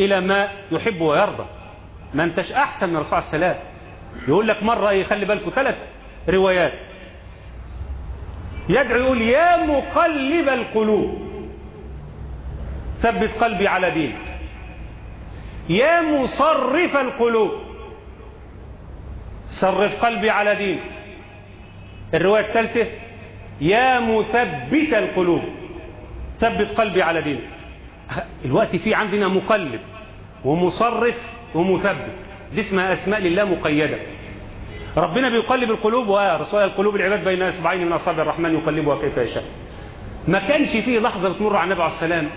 إلى ما يحب ويرضى. ما أنتش أحسن من عليه السلام يقول لك مرة إيه خلي ثلاث روايات. يدعو يقول يا مقلب القلوب ثبت قلبي على دينك. يا مصرف القلوب صرف قلبي على دينك. الرواية الثالثة يا مثبت القلوب. ثبت قلبي على دينك. الوقت في عندنا مقلب ومصرف ومثبت. دي اسمها أسماء لله مقيدة. ربنا بيقلب القلوب ورسول القلوب العباد بين أصبعين من أصابع الرحمن يقلبها كيف يشاء. ما كانش فيه لحظة بتمر على النبي عليه السلام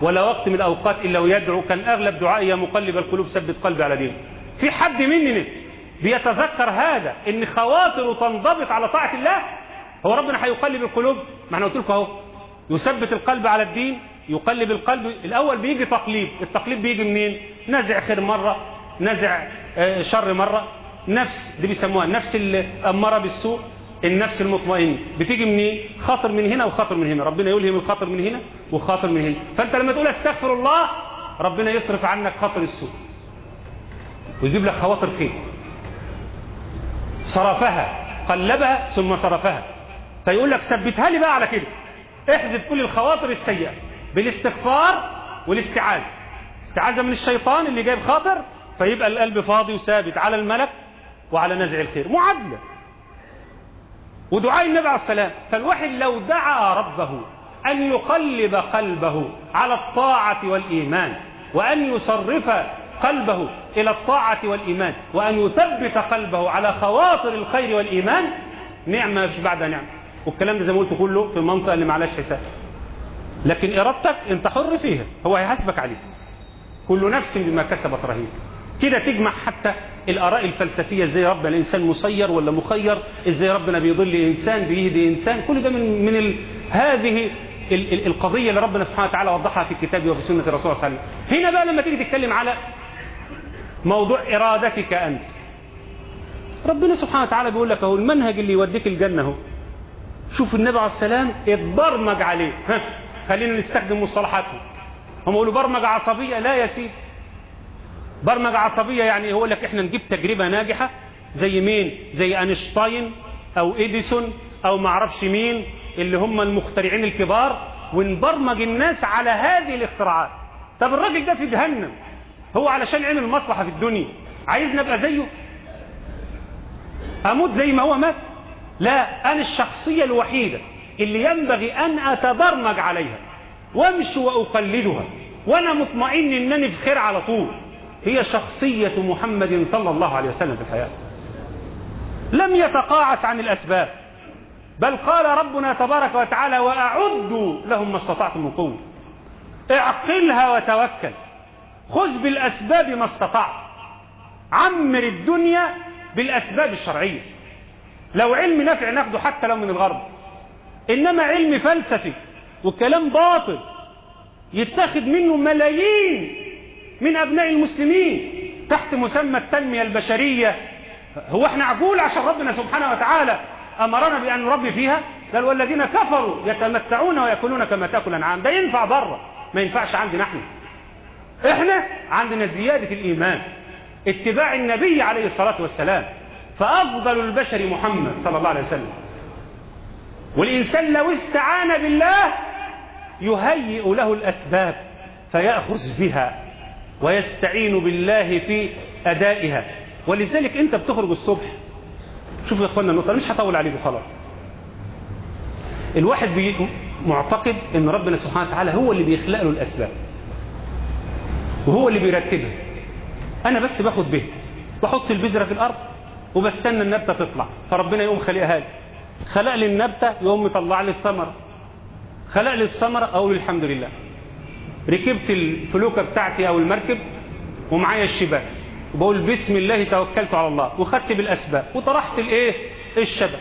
ولا وقت من الأوقات إلا ويدعو كان أغلب دعائي يا مقلب القلوب ثبت قلبي على دينك. في حد مننا بيتذكر هذا إن خواطره تنضبط على طاعة الله؟ هو ربنا هيقلب القلوب ما إحنا قلت لكم اهو يثبت القلب على الدين يقلب القلب الأول بيجي تقليب التقليب بيجي منين؟ نزع خير مرة نزع شر مرة نفس دي بيسموها النفس الأمارة بالسوء النفس المطمئن بتيجي منين؟ خاطر من هنا وخاطر من هنا ربنا يلهم الخاطر من هنا وخاطر من هنا فأنت لما تقول أستغفر الله ربنا يصرف عنك خاطر السوء. ويجيب لك خواطر خير صرفها قلبها ثم صرفها. فيقول لك ثبتها لي بقى على كده. احذف كل الخواطر السيئة بالاستغفار والاستعاذة. استعاذة من الشيطان اللي جايب خاطر فيبقى القلب فاضي وثابت على الملك وعلى نزع الخير. معادلة. ودعاء النبي عليه السلام فالواحد لو دعا ربه أن يقلب قلبه على الطاعة والإيمان وأن يصرف قلبه إلى الطاعة والإيمان وأن يثبت قلبه على خواطر الخير والإيمان نعمة بعد نعمة. والكلام ده زي ما قلت كله في المنطقة اللي معلاش حساب. لكن إرادتك أنت حر فيها هو هيحاسبك عليها. كل نفس بما كسبت رهين. كده تجمع حتى الآراء الفلسفية إزاي ربنا الإنسان مسير ولا مخير إزاي ربنا بيضل إنسان بيهدي إنسان. كل ده من, من ال... هذه ال... ال... القضية اللي ربنا سبحانه وتعالى وضحها في كتابه وفي سنة الرسول صلى الله عليه وسلم. هنا بقى لما تيجي تتكلم على موضوع إرادتك أنت. ربنا سبحانه وتعالى بيقول لك أهو المنهج اللي يوديك الجنة أهو. شوف النبي عليه السلام اتبرمج عليه. ها خلينا نستخدم مصطلحاتهم. هم يقولوا برمجة عصبية؟ لا يا سيدي. برمجة عصبية يعني هو لك إحنا نجيب تجربة ناجحة زي مين؟ زي أينشتاين أو إديسون أو معرفش مين اللي هم المخترعين الكبار ونبرمج الناس على هذه الاختراعات. طب الراجل ده في جهنم. هو علشان عمل مصلحة في الدنيا. عايزنا أبقى زيه؟ أموت زي ما هو مات؟ لا أنا الشخصية الوحيدة اللي ينبغي أن أتبرمج عليها وأمشي وأقلدها وأنا مطمئن أنني في خير على طول. هي شخصية محمد صلى الله عليه وسلم في الحياة. لم يتقاعس عن الأسباب بل قال ربنا تبارك وتعالى وأعدوا لهم ما استطعتم من قوة. اعقلها وتوكل. خذ بالأسباب ما استطعت. عمر الدنيا بالأسباب الشرعية. لو علم نافع ناخده حتى لو من الغرب. إنما علم فلسفي وكلام باطل يتخذ منه ملايين من أبناء المسلمين تحت مسمى التنمية البشرية. هو إحنا عقول عشان ربنا سبحانه وتعالى أمرنا بأن نربي فيها؟ قال والذين كفروا يتمتعون ويأكلون كما تأكل الأنعام ده ينفع بره ما ينفعش عندنا إحنا. إحنا عندنا زيادة الإيمان اتباع النبي عليه الصلاة والسلام. فأفضل البشر محمد صلى الله عليه وسلم. والإنسان لو استعان بالله يهيئ له الأسباب فيأخذ بها ويستعين بالله في أدائها. ولذلك أنت بتخرج الصبح. شوف يا أخوانا النقطة مش هطول عليكم خلاص. الواحد معتقد أن ربنا سبحانه وتعالى هو اللي بيخلق له الأسباب. وهو اللي بيرتبها. أنا بس باخد به. بحط البذرة في الأرض. وبستنى النبتة تطلع. فربنا يقوم خلقها لي. خلق لي النبتة يقوم يطلع لي الثمرة. خلق لي الثمرة أقول الحمد لله. ركبت الفلوكة بتاعتي أو المركب ومعايا الشباك. وبقول بسم الله توكلت على الله. وخدت بالأسباب. وطرحت الإيه؟ الشبك.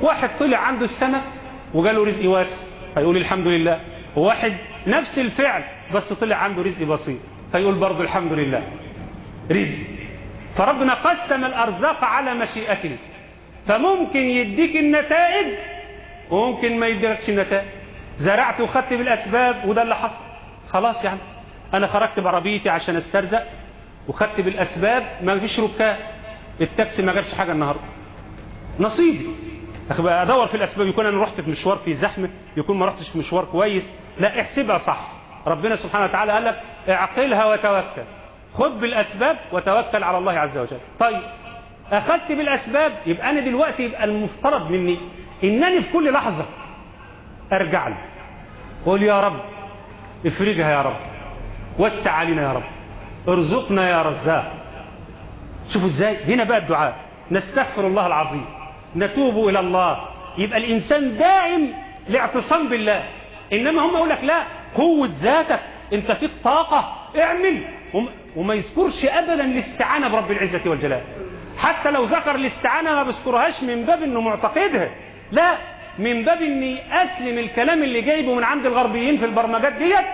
واحد طلع عنده السمك وجاله رزق واسع. فيقول الحمد لله. وواحد نفس الفعل بس طلع عنده رزق بسيط. فيقول برضه الحمد لله. رزق. فربنا قسم الأرزاق على مشيئته. فممكن يديك النتائج وممكن ما يديكش النتائج. زرعت وخدت بالأسباب وده اللي حصل. خلاص يعني أنا خرجت بعربيتي عشان أسترزق وخدت بالأسباب ما فيش ركاب. التاكسي ما جابش حاجة النهاردة. نصيبي. أدور في الأسباب. يكون أنا رحت في مشوار في زحمة يكون ما رحتش في مشوار كويس. لا احسبها صح. ربنا سبحانه وتعالى قال لك اعقلها وتوكل. خذ بالأسباب وتوكل على الله عز وجل. طيب أخذت بالأسباب يبقى أنا دلوقتي يبقى المفترض مني إنني في كل لحظة أرجع له. قول يا رب افرجها يا رب وسع علينا يا رب ارزقنا يا رزاق. شوفوا إزاي هنا بقى الدعاء. نستغفر الله العظيم نتوب إلى الله. يبقى الإنسان دائم لاعتصام بالله. إنما هم يقول لك لا قوة ذاتك أنت فيك طاقة اعمل. وما يذكرش أبدا الاستعانة برب العزة والجلال. حتى لو ذكر الاستعانة ما بيذكرهاش من باب أنه معتقدها لا من باب أني أسلم الكلام اللي جايبه من عند الغربيين في البرمجات ديت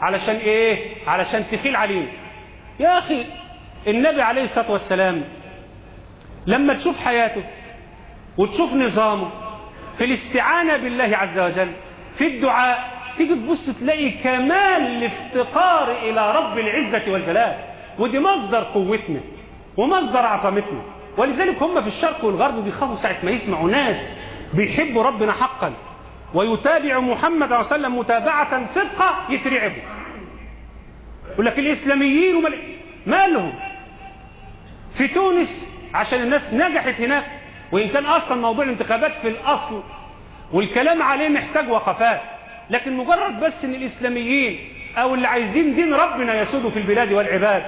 علشان إيه؟ علشان تخيل عليه يا أخي النبي عليه الصلاة والسلام لما تشوف حياته وتشوف نظامه في الاستعانة بالله عز وجل في الدعاء تيجي تبص تلاقي كمال الافتقار إلى رب العزة والجلال. ودي مصدر قوتنا ومصدر عظمتنا. ولذلك هم في الشرق والغرب بيخافوا ساعة ما يسمعوا ناس بيحبوا ربنا حقا. ويتابع محمد صلى الله عليه وسلم متابعة صدقة يترعبوا. يقول لك الإسلاميين ومال... مالهم؟ في تونس عشان الناس نجحت هناك. وإن كان أصلا موضوع الانتخابات في الأصل والكلام عليه محتاج وقفات. لكن مجرد بس إن الإسلاميين أو اللي عايزين دين ربنا يسود في البلاد والعباد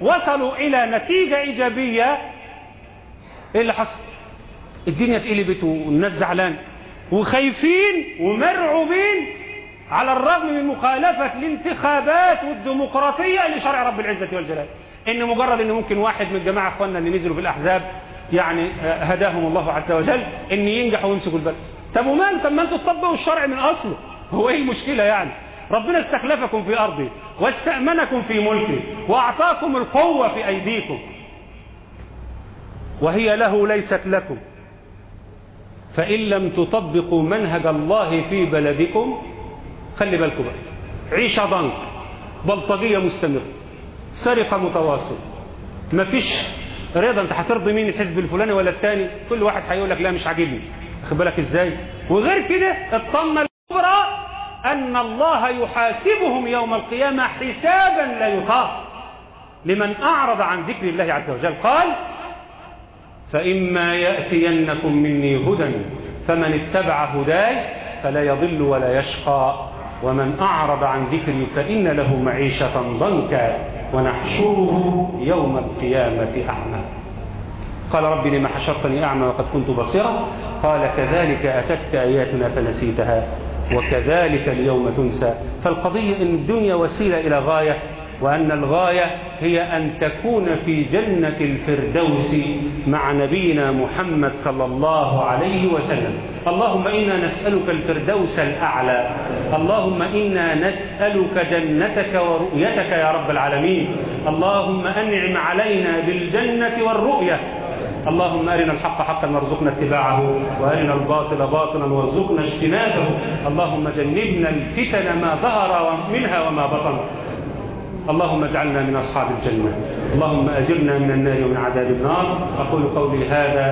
وصلوا إلى نتيجة إيجابية إيه اللي حصل؟ الدنيا اتقلبت والناس زعلان. وخايفين ومرعوبين على الرغم من مخالفة الانتخابات والديمقراطية لشرع رب العزة والجلال. إن مجرد إن ممكن واحد من الجماعة إخواننا اللي نزلوا في الأحزاب يعني هداهم الله عز وجل إن ينجحوا ويمسكوا البلد. طب ومال طب ما أنتوا تطبقوا الشرع من أصله. هو إيه المشكلة يعني؟ ربنا استخلفكم في أرضه واستأمنكم في ملكه وأعطاكم القوة في أيديكم. وهي له ليست لكم. فإن لم تطبقوا منهج الله في بلدكم خلي بالكم بقى. عيشة ضنك بلطجية مستمرة سرقة متواصلة. مفيش رضا أنت هترضي مين؟ الحزب الفلاني ولا الثاني كل واحد هيقول لك لا مش عاجبني. واخد بالك إزاي؟ وغير كده الطمة الكبرى أن الله يحاسبهم يوم القيامة حسابا لا يطاق. لمن أعرض عن ذكر الله عز وجل قال فإما يأتينكم مني هدى فمن اتبع هداي فلا يضل ولا يشقى. ومن أعرض عن ذكري فإن له معيشة ضنكا ونحشره يوم القيامة أعمى. قال رب لما حشرتني أعمى وقد كنت بصيرا؟ قال كذلك أتتك آياتنا فنسيتها. وكذلك اليوم تنسى. فالقضية أن الدنيا وسيلة إلى غاية وأن الغاية هي أن تكون في جنة الفردوس مع نبينا محمد صلى الله عليه وسلم. اللهم إنا نسألك الفردوس الأعلى. اللهم إنا نسألك جنتك ورؤيتك يا رب العالمين. اللهم أنعم علينا بالجنة والرؤية. اللهم أرنا الحق حقا وارزقنا اتباعه وأرنا الباطل باطلا وارزقنا اجتنابه. اللهم جنبنا الفتن ما ظهر منها وما بطن. اللهم اجعلنا من أصحاب الجنة. اللهم أجرنا من النار ومن عذاب النار. أقول قولي هذا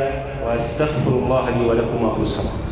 وأستغفر الله لي ولكم وأقول الصلاة